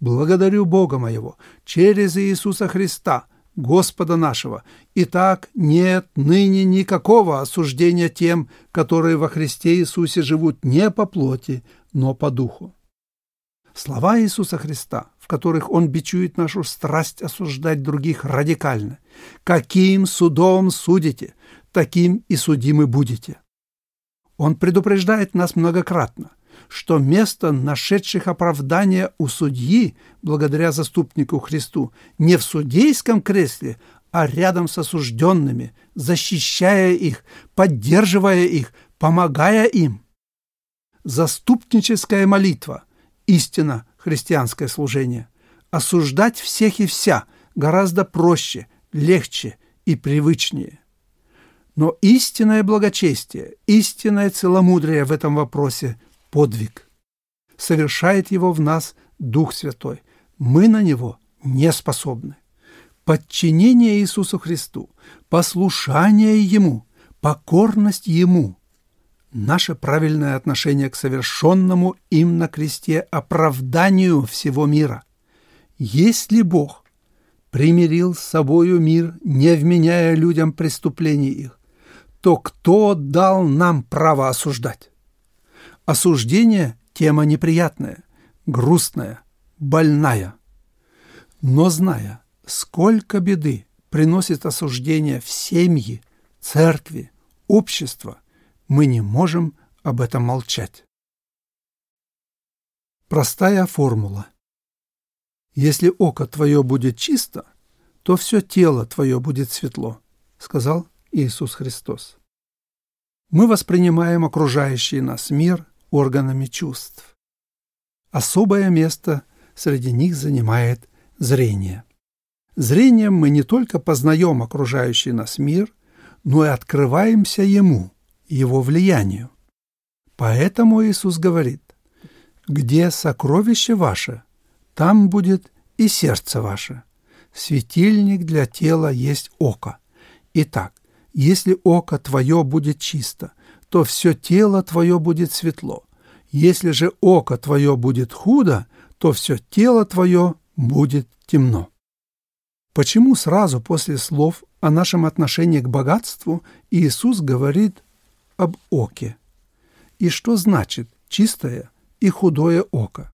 Благодарю Бога моего через Иисуса Христа, Господа нашего. Итак, нет ныне никакого осуждения тем, которые во Христе Иисусе живут не по плоти, но по духу. Слова Иисуса Христа, в которых Он бичует нашу страсть осуждать других радикально. «Каким судом судите, таким и судимы будете». Он предупреждает нас многократно что место нашедших оправдания у судьи, благодаря заступнику Христу, не в судейском кресле, а рядом с осужденными, защищая их, поддерживая их, помогая им. Заступническая молитва – истина христианское служение. Осуждать всех и вся гораздо проще, легче и привычнее. Но истинное благочестие, истинное целомудрие в этом вопросе подвиг. Совершает его в нас Дух Святой. Мы на него не способны. Подчинение Иисусу Христу, послушание Ему, покорность Ему – наше правильное отношение к совершенному им на кресте оправданию всего мира. Если Бог примирил с собою мир, не вменяя людям преступлений их, то кто дал нам право осуждать? Осуждение – тема неприятная, грустная, больная. Но зная, сколько беды приносит осуждение в семьи, церкви, общество, мы не можем об этом молчать. Простая формула. Если око твое будет чисто, то все тело твое будет светло, сказал Иисус Христос. Мы воспринимаем окружающий нас мир органами чувств. Особое место среди них занимает зрение. Зрением мы не только познаем окружающий нас мир, но и открываемся ему, его влиянию. Поэтому Иисус говорит, «Где сокровище ваше, там будет и сердце ваше. Светильник для тела есть око. Итак, если око твое будет чисто, то все тело твое будет светло. Если же око твое будет худо, то все тело твое будет темно. Почему сразу после слов о нашем отношении к богатству Иисус говорит об оке? И что значит чистое и худое око?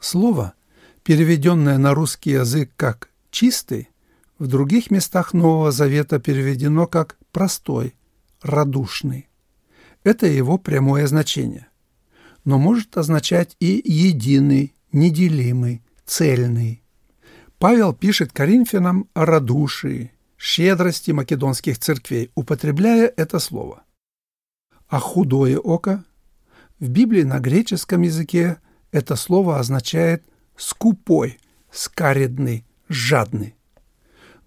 Слово, переведенное на русский язык как «чистый», в других местах Нового Завета переведено как «простой», «радушный». Это его прямое значение. Но может означать и «единый», «неделимый», «цельный». Павел пишет Коринфянам о радушии, щедрости македонских церквей, употребляя это слово. А худое око в Библии на греческом языке это слово означает «скупой», «скаредный», «жадный».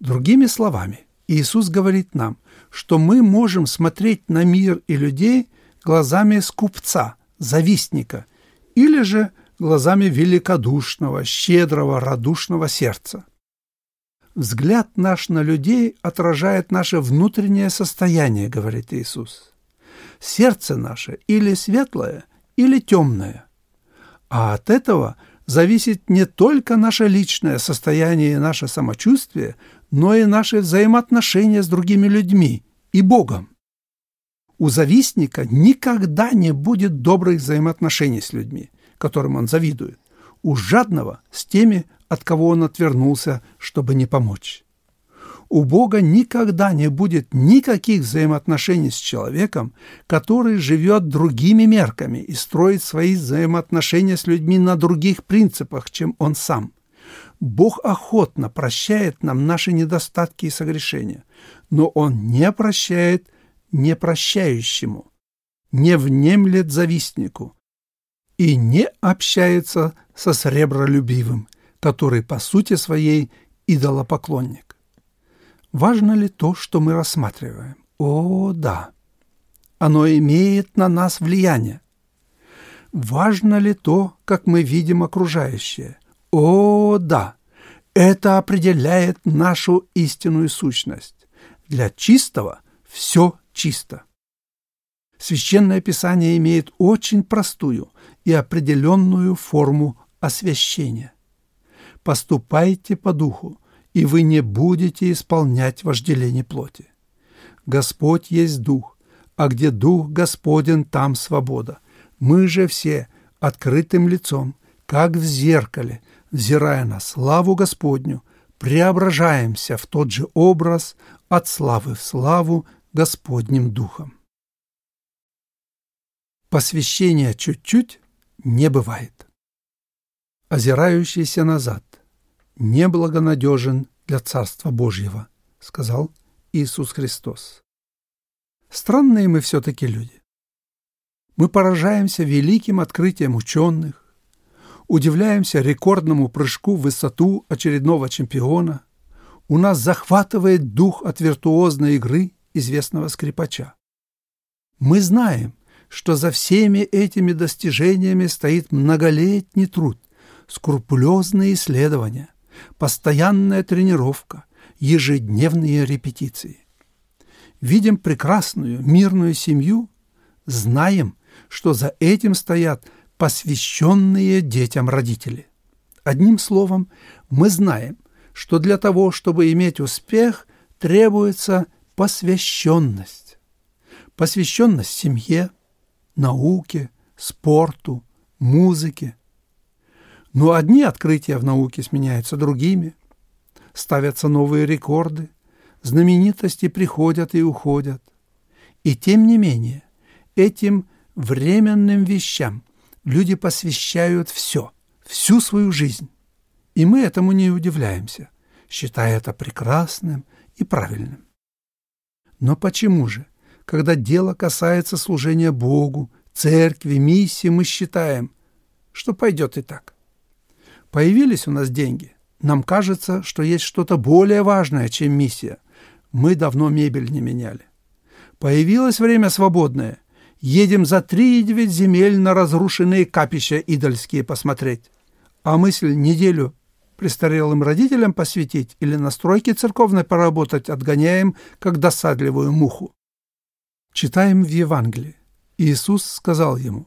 Другими словами, Иисус говорит нам, что мы можем смотреть на мир и людей глазами скупца, завистника, или же глазами великодушного, щедрого, радушного сердца. Взгляд наш на людей отражает наше внутреннее состояние, говорит Иисус. Сердце наше или светлое, или темное. А от этого зависит не только наше личное состояние и наше самочувствие, но и наши взаимоотношения с другими людьми и Богом. У завистника никогда не будет добрых взаимоотношений с людьми, которым он завидует. У жадного – с теми, от кого он отвернулся, чтобы не помочь. У Бога никогда не будет никаких взаимоотношений с человеком, который живет другими мерками и строит свои взаимоотношения с людьми на других принципах, чем он сам. Бог охотно прощает нам наши недостатки и согрешения, но Он не прощает непрощающему, не внемлет завистнику и не общается со сребролюбивым, который по сути своей идолопоклонник. Важно ли то, что мы рассматриваем? О, да. Оно имеет на нас влияние. Важно ли то, как мы видим окружающее? О, да. Это определяет нашу истинную сущность. Для чистого все чисто. Священное Писание имеет очень простую и определенную форму освящения поступайте по духу, и вы не будете исполнять вожделение плоти. Господь есть дух, а где дух Господен, там свобода. Мы же все открытым лицом, как в зеркале, взирая на славу Господню, преображаемся в тот же образ от славы в славу Господним Духом. Посвящения чуть-чуть не бывает. Озирающийся назад, неблагонадежен для Царства Божьего, сказал Иисус Христос. Странные мы все-таки люди. Мы поражаемся великим открытием ученых, удивляемся рекордному прыжку в высоту очередного чемпиона, у нас захватывает дух от виртуозной игры известного скрипача. Мы знаем, что за всеми этими достижениями стоит многолетний труд, скрупулезные исследования, постоянная тренировка, ежедневные репетиции. Видим прекрасную, мирную семью, знаем, что за этим стоят посвященные детям родители. Одним словом, мы знаем, что для того, чтобы иметь успех, требуется посвященность. Посвященность семье, науке, спорту, музыке, но одни открытия в науке сменяются другими, ставятся новые рекорды, знаменитости приходят и уходят. И тем не менее, этим временным вещам люди посвящают все, всю свою жизнь. И мы этому не удивляемся, считая это прекрасным и правильным. Но почему же, когда дело касается служения Богу, церкви, миссии, мы считаем, что пойдет и так? Появились у нас деньги. Нам кажется, что есть что-то более важное, чем миссия. Мы давно мебель не меняли. Появилось время свободное. Едем за три девять земель на разрушенные капища идольские посмотреть. А мысль неделю престарелым родителям посвятить или на стройке церковной поработать отгоняем, как досадливую муху. Читаем в Евангелии. Иисус сказал ему,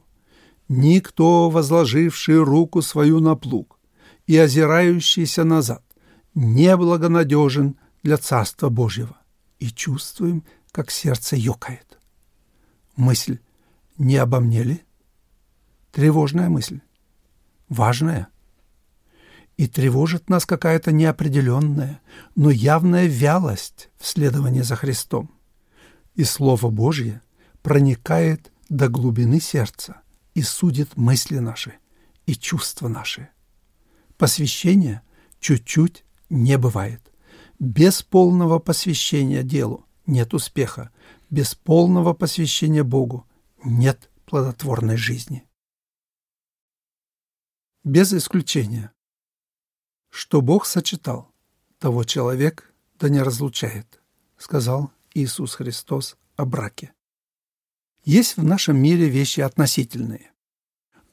«Никто, возложивший руку свою на плуг, и озирающийся назад, неблагонадежен для Царства Божьего. И чувствуем, как сердце ёкает. Мысль «не обо мне ли?» Тревожная мысль. Важная. и тревожит нас какая-то неопределенная, но явная вялость в следовании за Христом. И Слово Божье проникает до глубины сердца и судит мысли наши и чувства наши. Посвящение чуть-чуть не бывает. Без полного посвящения делу нет успеха, без полного посвящения Богу нет плодотворной жизни. Без исключения. Что Бог сочетал, того человек да не разлучает, сказал Иисус Христос о браке. Есть в нашем мире вещи относительные,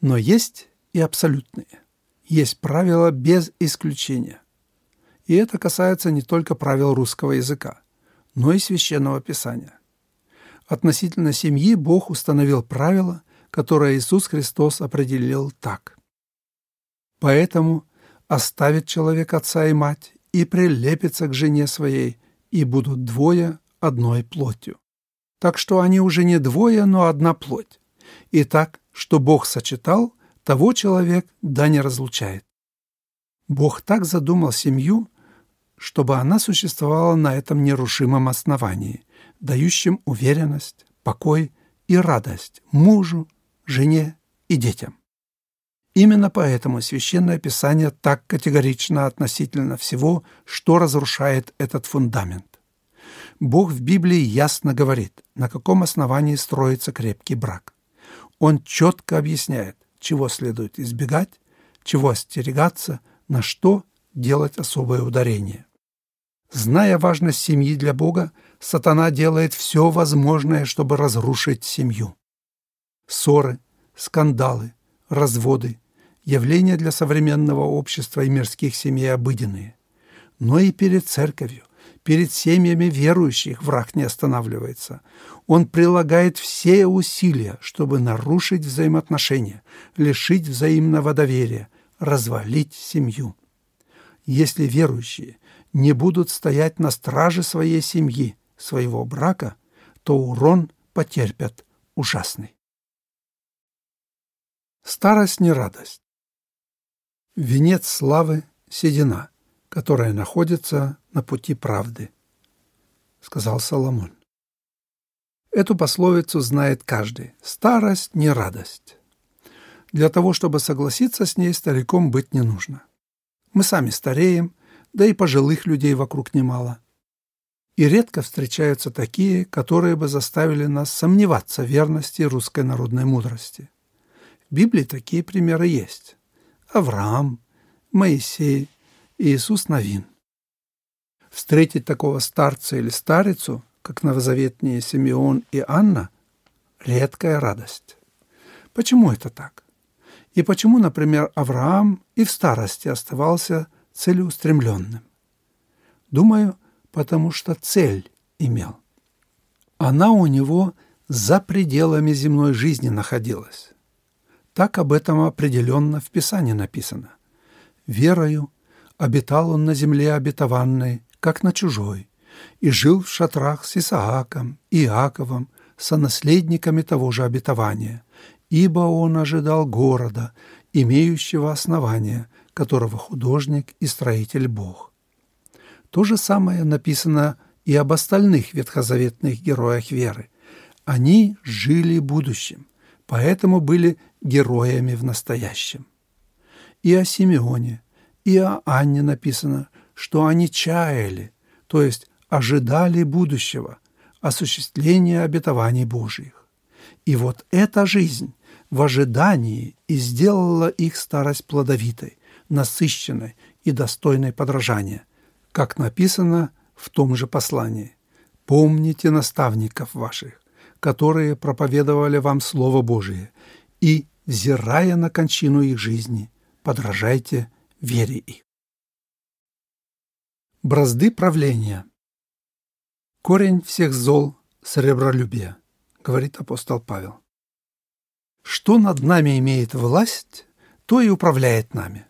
но есть и абсолютные. Есть правила без исключения. И это касается не только правил русского языка, но и священного писания. Относительно семьи Бог установил правила, которые Иисус Христос определил так. Поэтому оставит человек отца и мать и прилепится к жене своей, и будут двое одной плотью. Так что они уже не двое, но одна плоть. И так, что Бог сочетал, того человек да не разлучает. Бог так задумал семью, чтобы она существовала на этом нерушимом основании, дающем уверенность, покой и радость мужу, жене и детям. Именно поэтому Священное Писание так категорично относительно всего, что разрушает этот фундамент. Бог в Библии ясно говорит, на каком основании строится крепкий брак. Он четко объясняет, чего следует избегать, чего остерегаться, на что делать особое ударение. Зная важность семьи для Бога, сатана делает все возможное, чтобы разрушить семью. Ссоры, скандалы, разводы, явления для современного общества и мирских семей обыденные. Но и перед церковью, перед семьями верующих враг не останавливается. Он прилагает все усилия, чтобы нарушить взаимоотношения, лишить взаимного доверия, развалить семью. Если верующие не будут стоять на страже своей семьи, своего брака, то урон потерпят ужасный. Старость не радость венец славы — седина, которая находится на пути правды, — сказал Соломон. Эту пословицу знает каждый. Старость — не радость. Для того, чтобы согласиться с ней, стариком быть не нужно. Мы сами стареем, да и пожилых людей вокруг немало. И редко встречаются такие, которые бы заставили нас сомневаться в верности русской народной мудрости. В Библии такие примеры есть. Авраам, Моисей, Иисус Новин. Встретить такого старца или старицу, как новозаветные Симеон и Анна, редкая радость. Почему это так? И почему, например, Авраам и в старости оставался целеустремленным? Думаю, потому что цель имел. Она у него за пределами земной жизни находилась. Так об этом определенно в Писании написано. «Верою обитал он на земле обетованной, как на чужой, и жил в шатрах с Исааком Иаковом, сонаследниками того же обетования, ибо он ожидал города, имеющего основания, которого художник и строитель Бог». То же самое написано и об остальных ветхозаветных героях веры. Они жили будущим, поэтому были героями в настоящем. И о Симеоне, и о Анне написано, что они чаяли, то есть ожидали будущего, осуществления обетований Божьих. И вот эта жизнь в ожидании и сделала их старость плодовитой, насыщенной и достойной подражания, как написано в том же послании. «Помните наставников ваших, которые проповедовали вам Слово Божие, и, взирая на кончину их жизни, подражайте вере их. Бразды правления. Корень всех зол – сребролюбие, говорит апостол Павел. Что над нами имеет власть, то и управляет нами.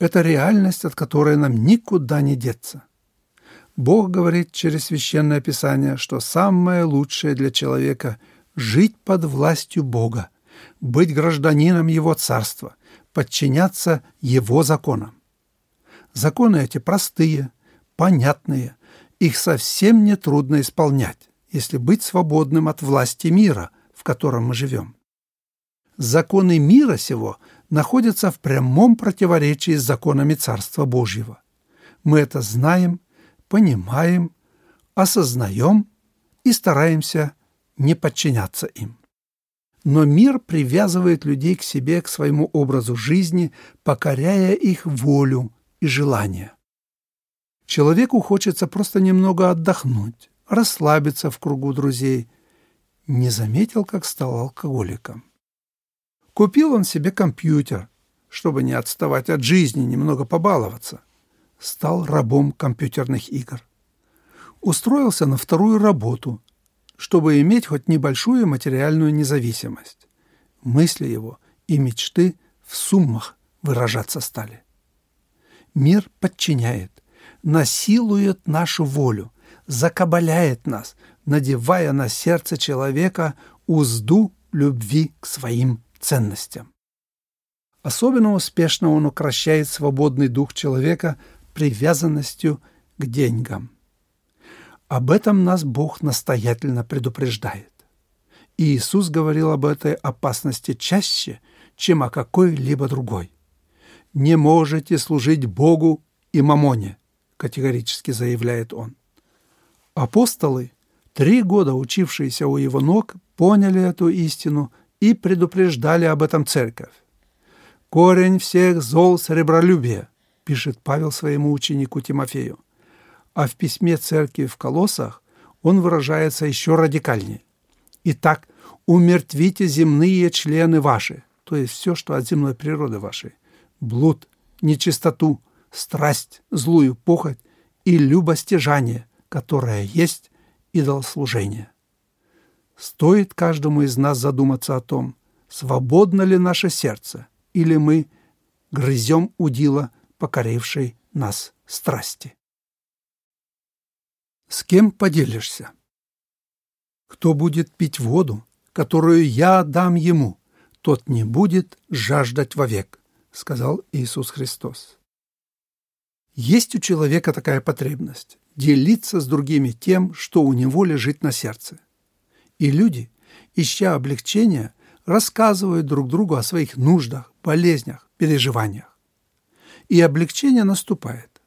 Это реальность, от которой нам никуда не деться. Бог говорит через Священное Писание, что самое лучшее для человека – жить под властью Бога – быть гражданином Его Царства, подчиняться Его законам. Законы эти простые, понятные, их совсем не трудно исполнять, если быть свободным от власти мира, в котором мы живем. Законы мира сего находятся в прямом противоречии с законами Царства Божьего. Мы это знаем, понимаем, осознаем и стараемся не подчиняться им. Но мир привязывает людей к себе, к своему образу жизни, покоряя их волю и желания. Человеку хочется просто немного отдохнуть, расслабиться в кругу друзей. Не заметил, как стал алкоголиком. Купил он себе компьютер, чтобы не отставать от жизни, немного побаловаться. Стал рабом компьютерных игр. Устроился на вторую работу, чтобы иметь хоть небольшую материальную независимость. Мысли его и мечты в суммах выражаться стали. Мир подчиняет, насилует нашу волю, закабаляет нас, надевая на сердце человека узду любви к своим ценностям. Особенно успешно он укращает свободный дух человека привязанностью к деньгам. Об этом нас Бог настоятельно предупреждает. И Иисус говорил об этой опасности чаще, чем о какой-либо другой. «Не можете служить Богу и мамоне», категорически заявляет он. Апостолы, три года учившиеся у его ног, поняли эту истину и предупреждали об этом церковь. «Корень всех зол сребролюбия», пишет Павел своему ученику Тимофею а в письме церкви в Колоссах он выражается еще радикальнее. Итак, умертвите земные члены ваши, то есть все, что от земной природы вашей, блуд, нечистоту, страсть, злую похоть и любостяжание, которое есть идолослужение. Стоит каждому из нас задуматься о том, свободно ли наше сердце, или мы грызем удила, покорившей нас страсти. С кем поделишься? Кто будет пить воду, которую я дам ему, тот не будет жаждать вовек, сказал Иисус Христос. Есть у человека такая потребность – делиться с другими тем, что у него лежит на сердце. И люди, ища облегчения, рассказывают друг другу о своих нуждах, болезнях, переживаниях. И облегчение наступает.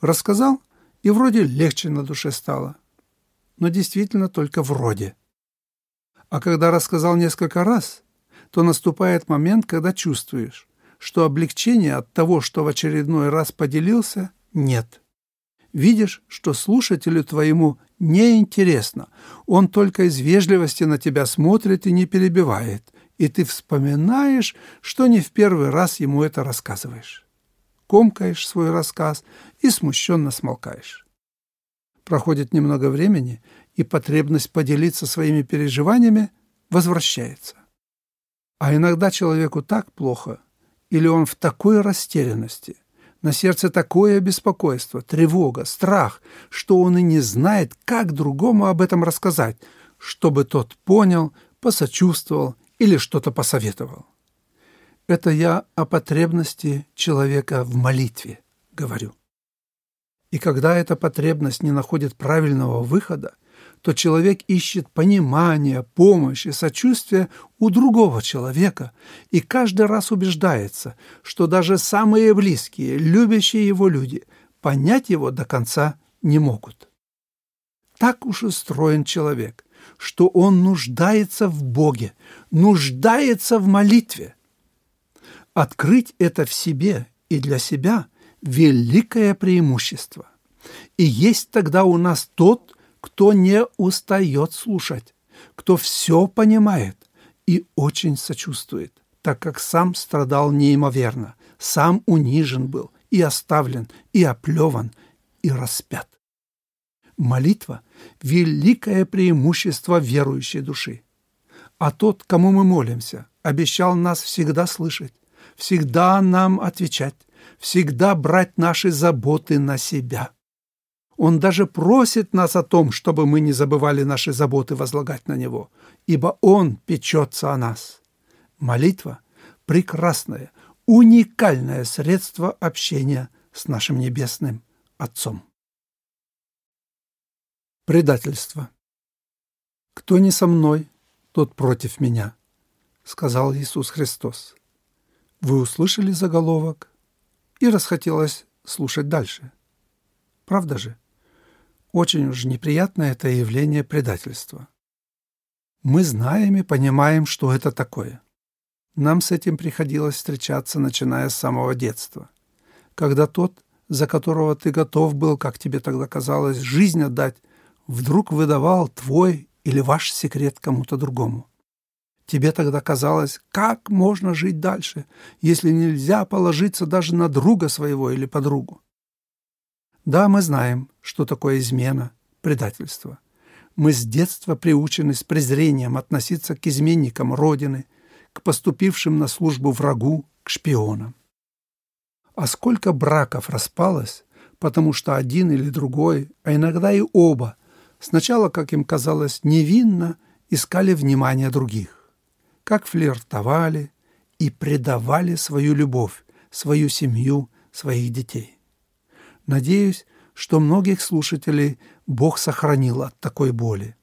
Рассказал и вроде легче на душе стало. Но действительно только вроде. А когда рассказал несколько раз, то наступает момент, когда чувствуешь, что облегчения от того, что в очередной раз поделился, нет. Видишь, что слушателю твоему неинтересно, он только из вежливости на тебя смотрит и не перебивает, и ты вспоминаешь, что не в первый раз ему это рассказываешь комкаешь свой рассказ и смущенно смолкаешь. Проходит немного времени, и потребность поделиться своими переживаниями возвращается. А иногда человеку так плохо, или он в такой растерянности, на сердце такое беспокойство, тревога, страх, что он и не знает, как другому об этом рассказать, чтобы тот понял, посочувствовал или что-то посоветовал. Это я о потребности человека в молитве говорю. И когда эта потребность не находит правильного выхода, то человек ищет понимания, помощи, сочувствия у другого человека и каждый раз убеждается, что даже самые близкие, любящие его люди понять его до конца не могут. Так уж устроен человек, что он нуждается в Боге, нуждается в молитве – Открыть это в себе и для себя – великое преимущество. И есть тогда у нас тот, кто не устает слушать, кто все понимает и очень сочувствует, так как сам страдал неимоверно, сам унижен был и оставлен, и оплеван, и распят. Молитва – великое преимущество верующей души. А тот, кому мы молимся, обещал нас всегда слышать, всегда нам отвечать, всегда брать наши заботы на себя. Он даже просит нас о том, чтобы мы не забывали наши заботы возлагать на Него, ибо Он печется о нас. Молитва – прекрасное, уникальное средство общения с нашим Небесным Отцом. Предательство. «Кто не со мной, тот против меня», — сказал Иисус Христос. Вы услышали заголовок и расхотелось слушать дальше. Правда же? Очень уж неприятно это явление предательства. Мы знаем и понимаем, что это такое. Нам с этим приходилось встречаться, начиная с самого детства. Когда тот, за которого ты готов был, как тебе тогда казалось, жизнь отдать, вдруг выдавал твой или ваш секрет кому-то другому. Тебе тогда казалось, как можно жить дальше, если нельзя положиться даже на друга своего или подругу. Да, мы знаем, что такое измена, предательство. Мы с детства приучены с презрением относиться к изменникам Родины, к поступившим на службу врагу, к шпионам. А сколько браков распалось, потому что один или другой, а иногда и оба, сначала, как им казалось, невинно искали внимания других, как флиртовали и предавали свою любовь, свою семью, своих детей. Надеюсь, что многих слушателей Бог сохранил от такой боли.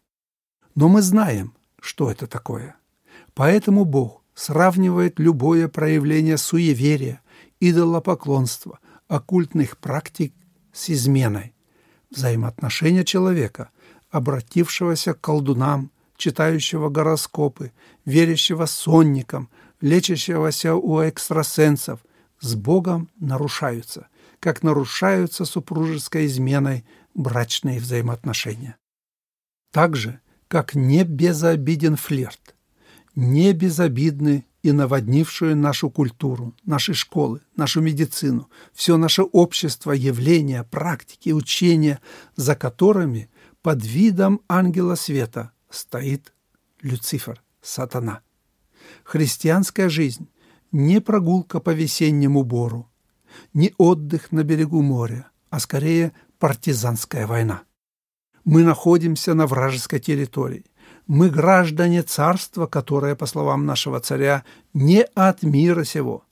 Но мы знаем, что это такое. Поэтому Бог сравнивает любое проявление суеверия, идолопоклонства, оккультных практик с изменой. Взаимоотношения человека, обратившегося к колдунам, читающего гороскопы, верящего сонникам, лечащегося у экстрасенсов, с Богом нарушаются – как нарушаются супружеской изменой брачные взаимоотношения. Так же, как не безобиден флирт, не безобидны и наводнившую нашу культуру, наши школы, нашу медицину, все наше общество, явления, практики, учения, за которыми под видом ангела света стоит Люцифер, сатана. Христианская жизнь – не прогулка по весеннему бору, не отдых на берегу моря, а скорее партизанская война. Мы находимся на вражеской территории. Мы граждане царства, которое, по словам нашего царя, не от мира сего.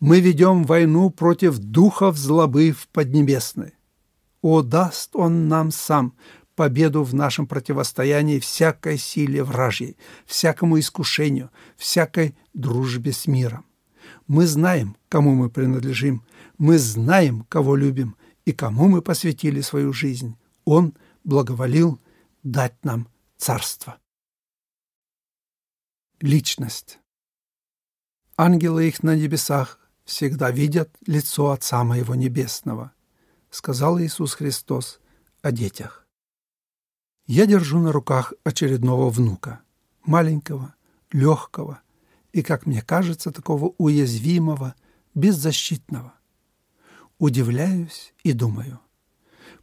Мы ведем войну против духов злобы в Поднебесной. О, даст он нам сам победу в нашем противостоянии всякой силе вражьей, всякому искушению, всякой дружбе с миром. Мы знаем, кому мы принадлежим, мы знаем, кого любим и кому мы посвятили свою жизнь. Он благоволил дать нам царство. Личность. Ангелы их на небесах всегда видят лицо Отца Моего Небесного, сказал Иисус Христос о детях. Я держу на руках очередного внука, маленького, легкого и, как мне кажется, такого уязвимого, беззащитного удивляюсь и думаю,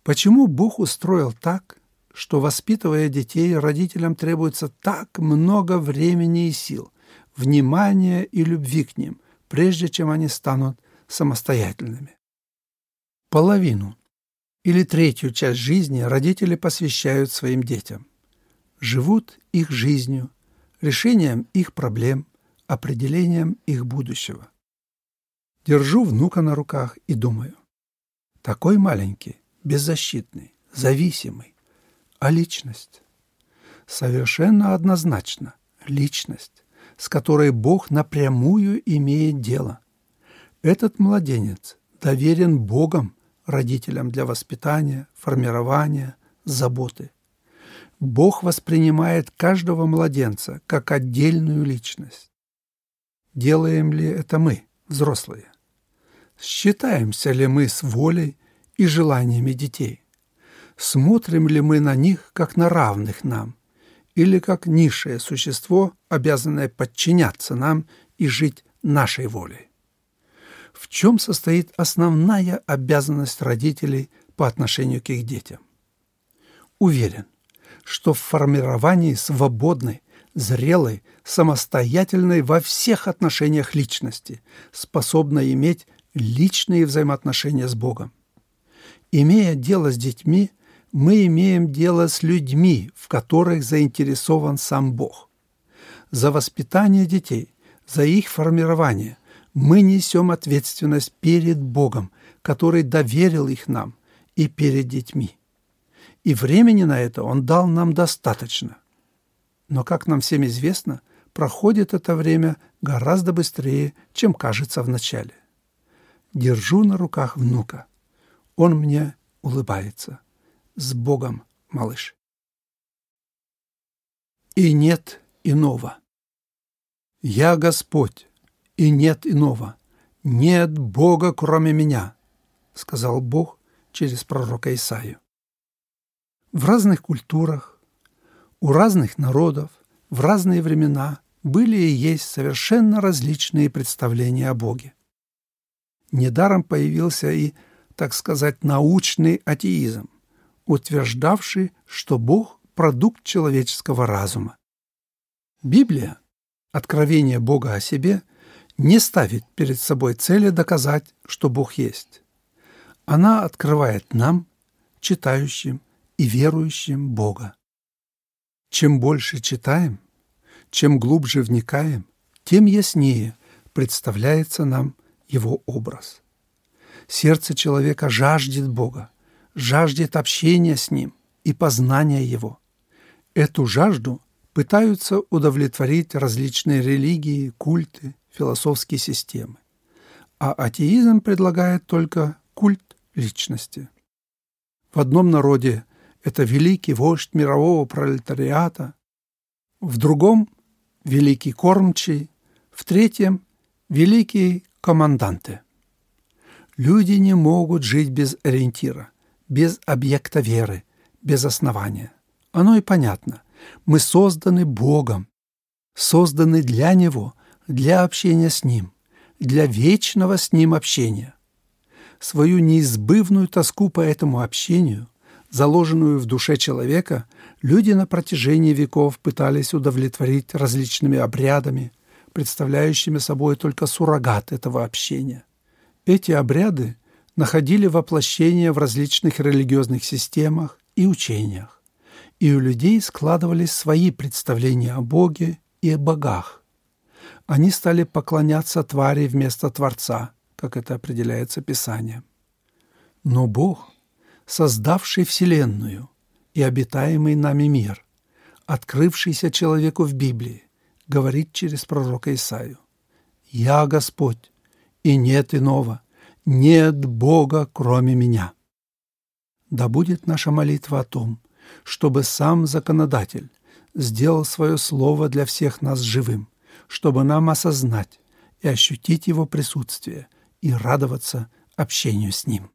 почему Бог устроил так, что, воспитывая детей, родителям требуется так много времени и сил, внимания и любви к ним, прежде чем они станут самостоятельными. Половину или третью часть жизни родители посвящают своим детям. Живут их жизнью, решением их проблем, определением их будущего. Держу внука на руках и думаю. Такой маленький, беззащитный, зависимый. А личность? Совершенно однозначно личность, с которой Бог напрямую имеет дело. Этот младенец доверен Богом родителям для воспитания, формирования, заботы. Бог воспринимает каждого младенца как отдельную личность. Делаем ли это мы, взрослые? Считаемся ли мы с волей и желаниями детей? Смотрим ли мы на них как на равных нам или как низшее существо, обязанное подчиняться нам и жить нашей волей? В чем состоит основная обязанность родителей по отношению к их детям? Уверен, что в формировании свободной, зрелой, самостоятельной во всех отношениях личности, способной иметь личные взаимоотношения с Богом. Имея дело с детьми, мы имеем дело с людьми, в которых заинтересован сам Бог. За воспитание детей, за их формирование мы несем ответственность перед Богом, который доверил их нам и перед детьми. И времени на это Он дал нам достаточно. Но, как нам всем известно, проходит это время гораздо быстрее, чем кажется вначале. Держу на руках внука. Он мне улыбается. С Богом, малыш. И нет иного. Я Господь, и нет иного. Нет Бога, кроме меня, сказал Бог через пророка Исаию. В разных культурах, у разных народов, в разные времена были и есть совершенно различные представления о Боге. Недаром появился и, так сказать, научный атеизм, утверждавший, что Бог – продукт человеческого разума. Библия, откровение Бога о себе, не ставит перед собой цели доказать, что Бог есть. Она открывает нам, читающим и верующим Бога. Чем больше читаем, чем глубже вникаем, тем яснее представляется нам его образ. Сердце человека жаждет Бога, жаждет общения с Ним и познания Его. Эту жажду пытаются удовлетворить различные религии, культы, философские системы. А атеизм предлагает только культ личности. В одном народе это великий вождь мирового пролетариата, в другом – великий кормчий, в третьем – великий команданты. Люди не могут жить без ориентира, без объекта веры, без основания. Оно и понятно. Мы созданы Богом, созданы для Него, для общения с Ним, для вечного с Ним общения. Свою неизбывную тоску по этому общению, заложенную в душе человека, люди на протяжении веков пытались удовлетворить различными обрядами, представляющими собой только суррогат этого общения. Эти обряды находили воплощение в различных религиозных системах и учениях, и у людей складывались свои представления о Боге и о богах. Они стали поклоняться твари вместо Творца, как это определяется Писанием. Но Бог, создавший Вселенную и обитаемый нами мир, открывшийся человеку в Библии, говорит через пророка Исаию. «Я Господь, и нет иного, нет Бога, кроме меня». Да будет наша молитва о том, чтобы сам законодатель сделал свое слово для всех нас живым, чтобы нам осознать и ощутить его присутствие и радоваться общению с ним.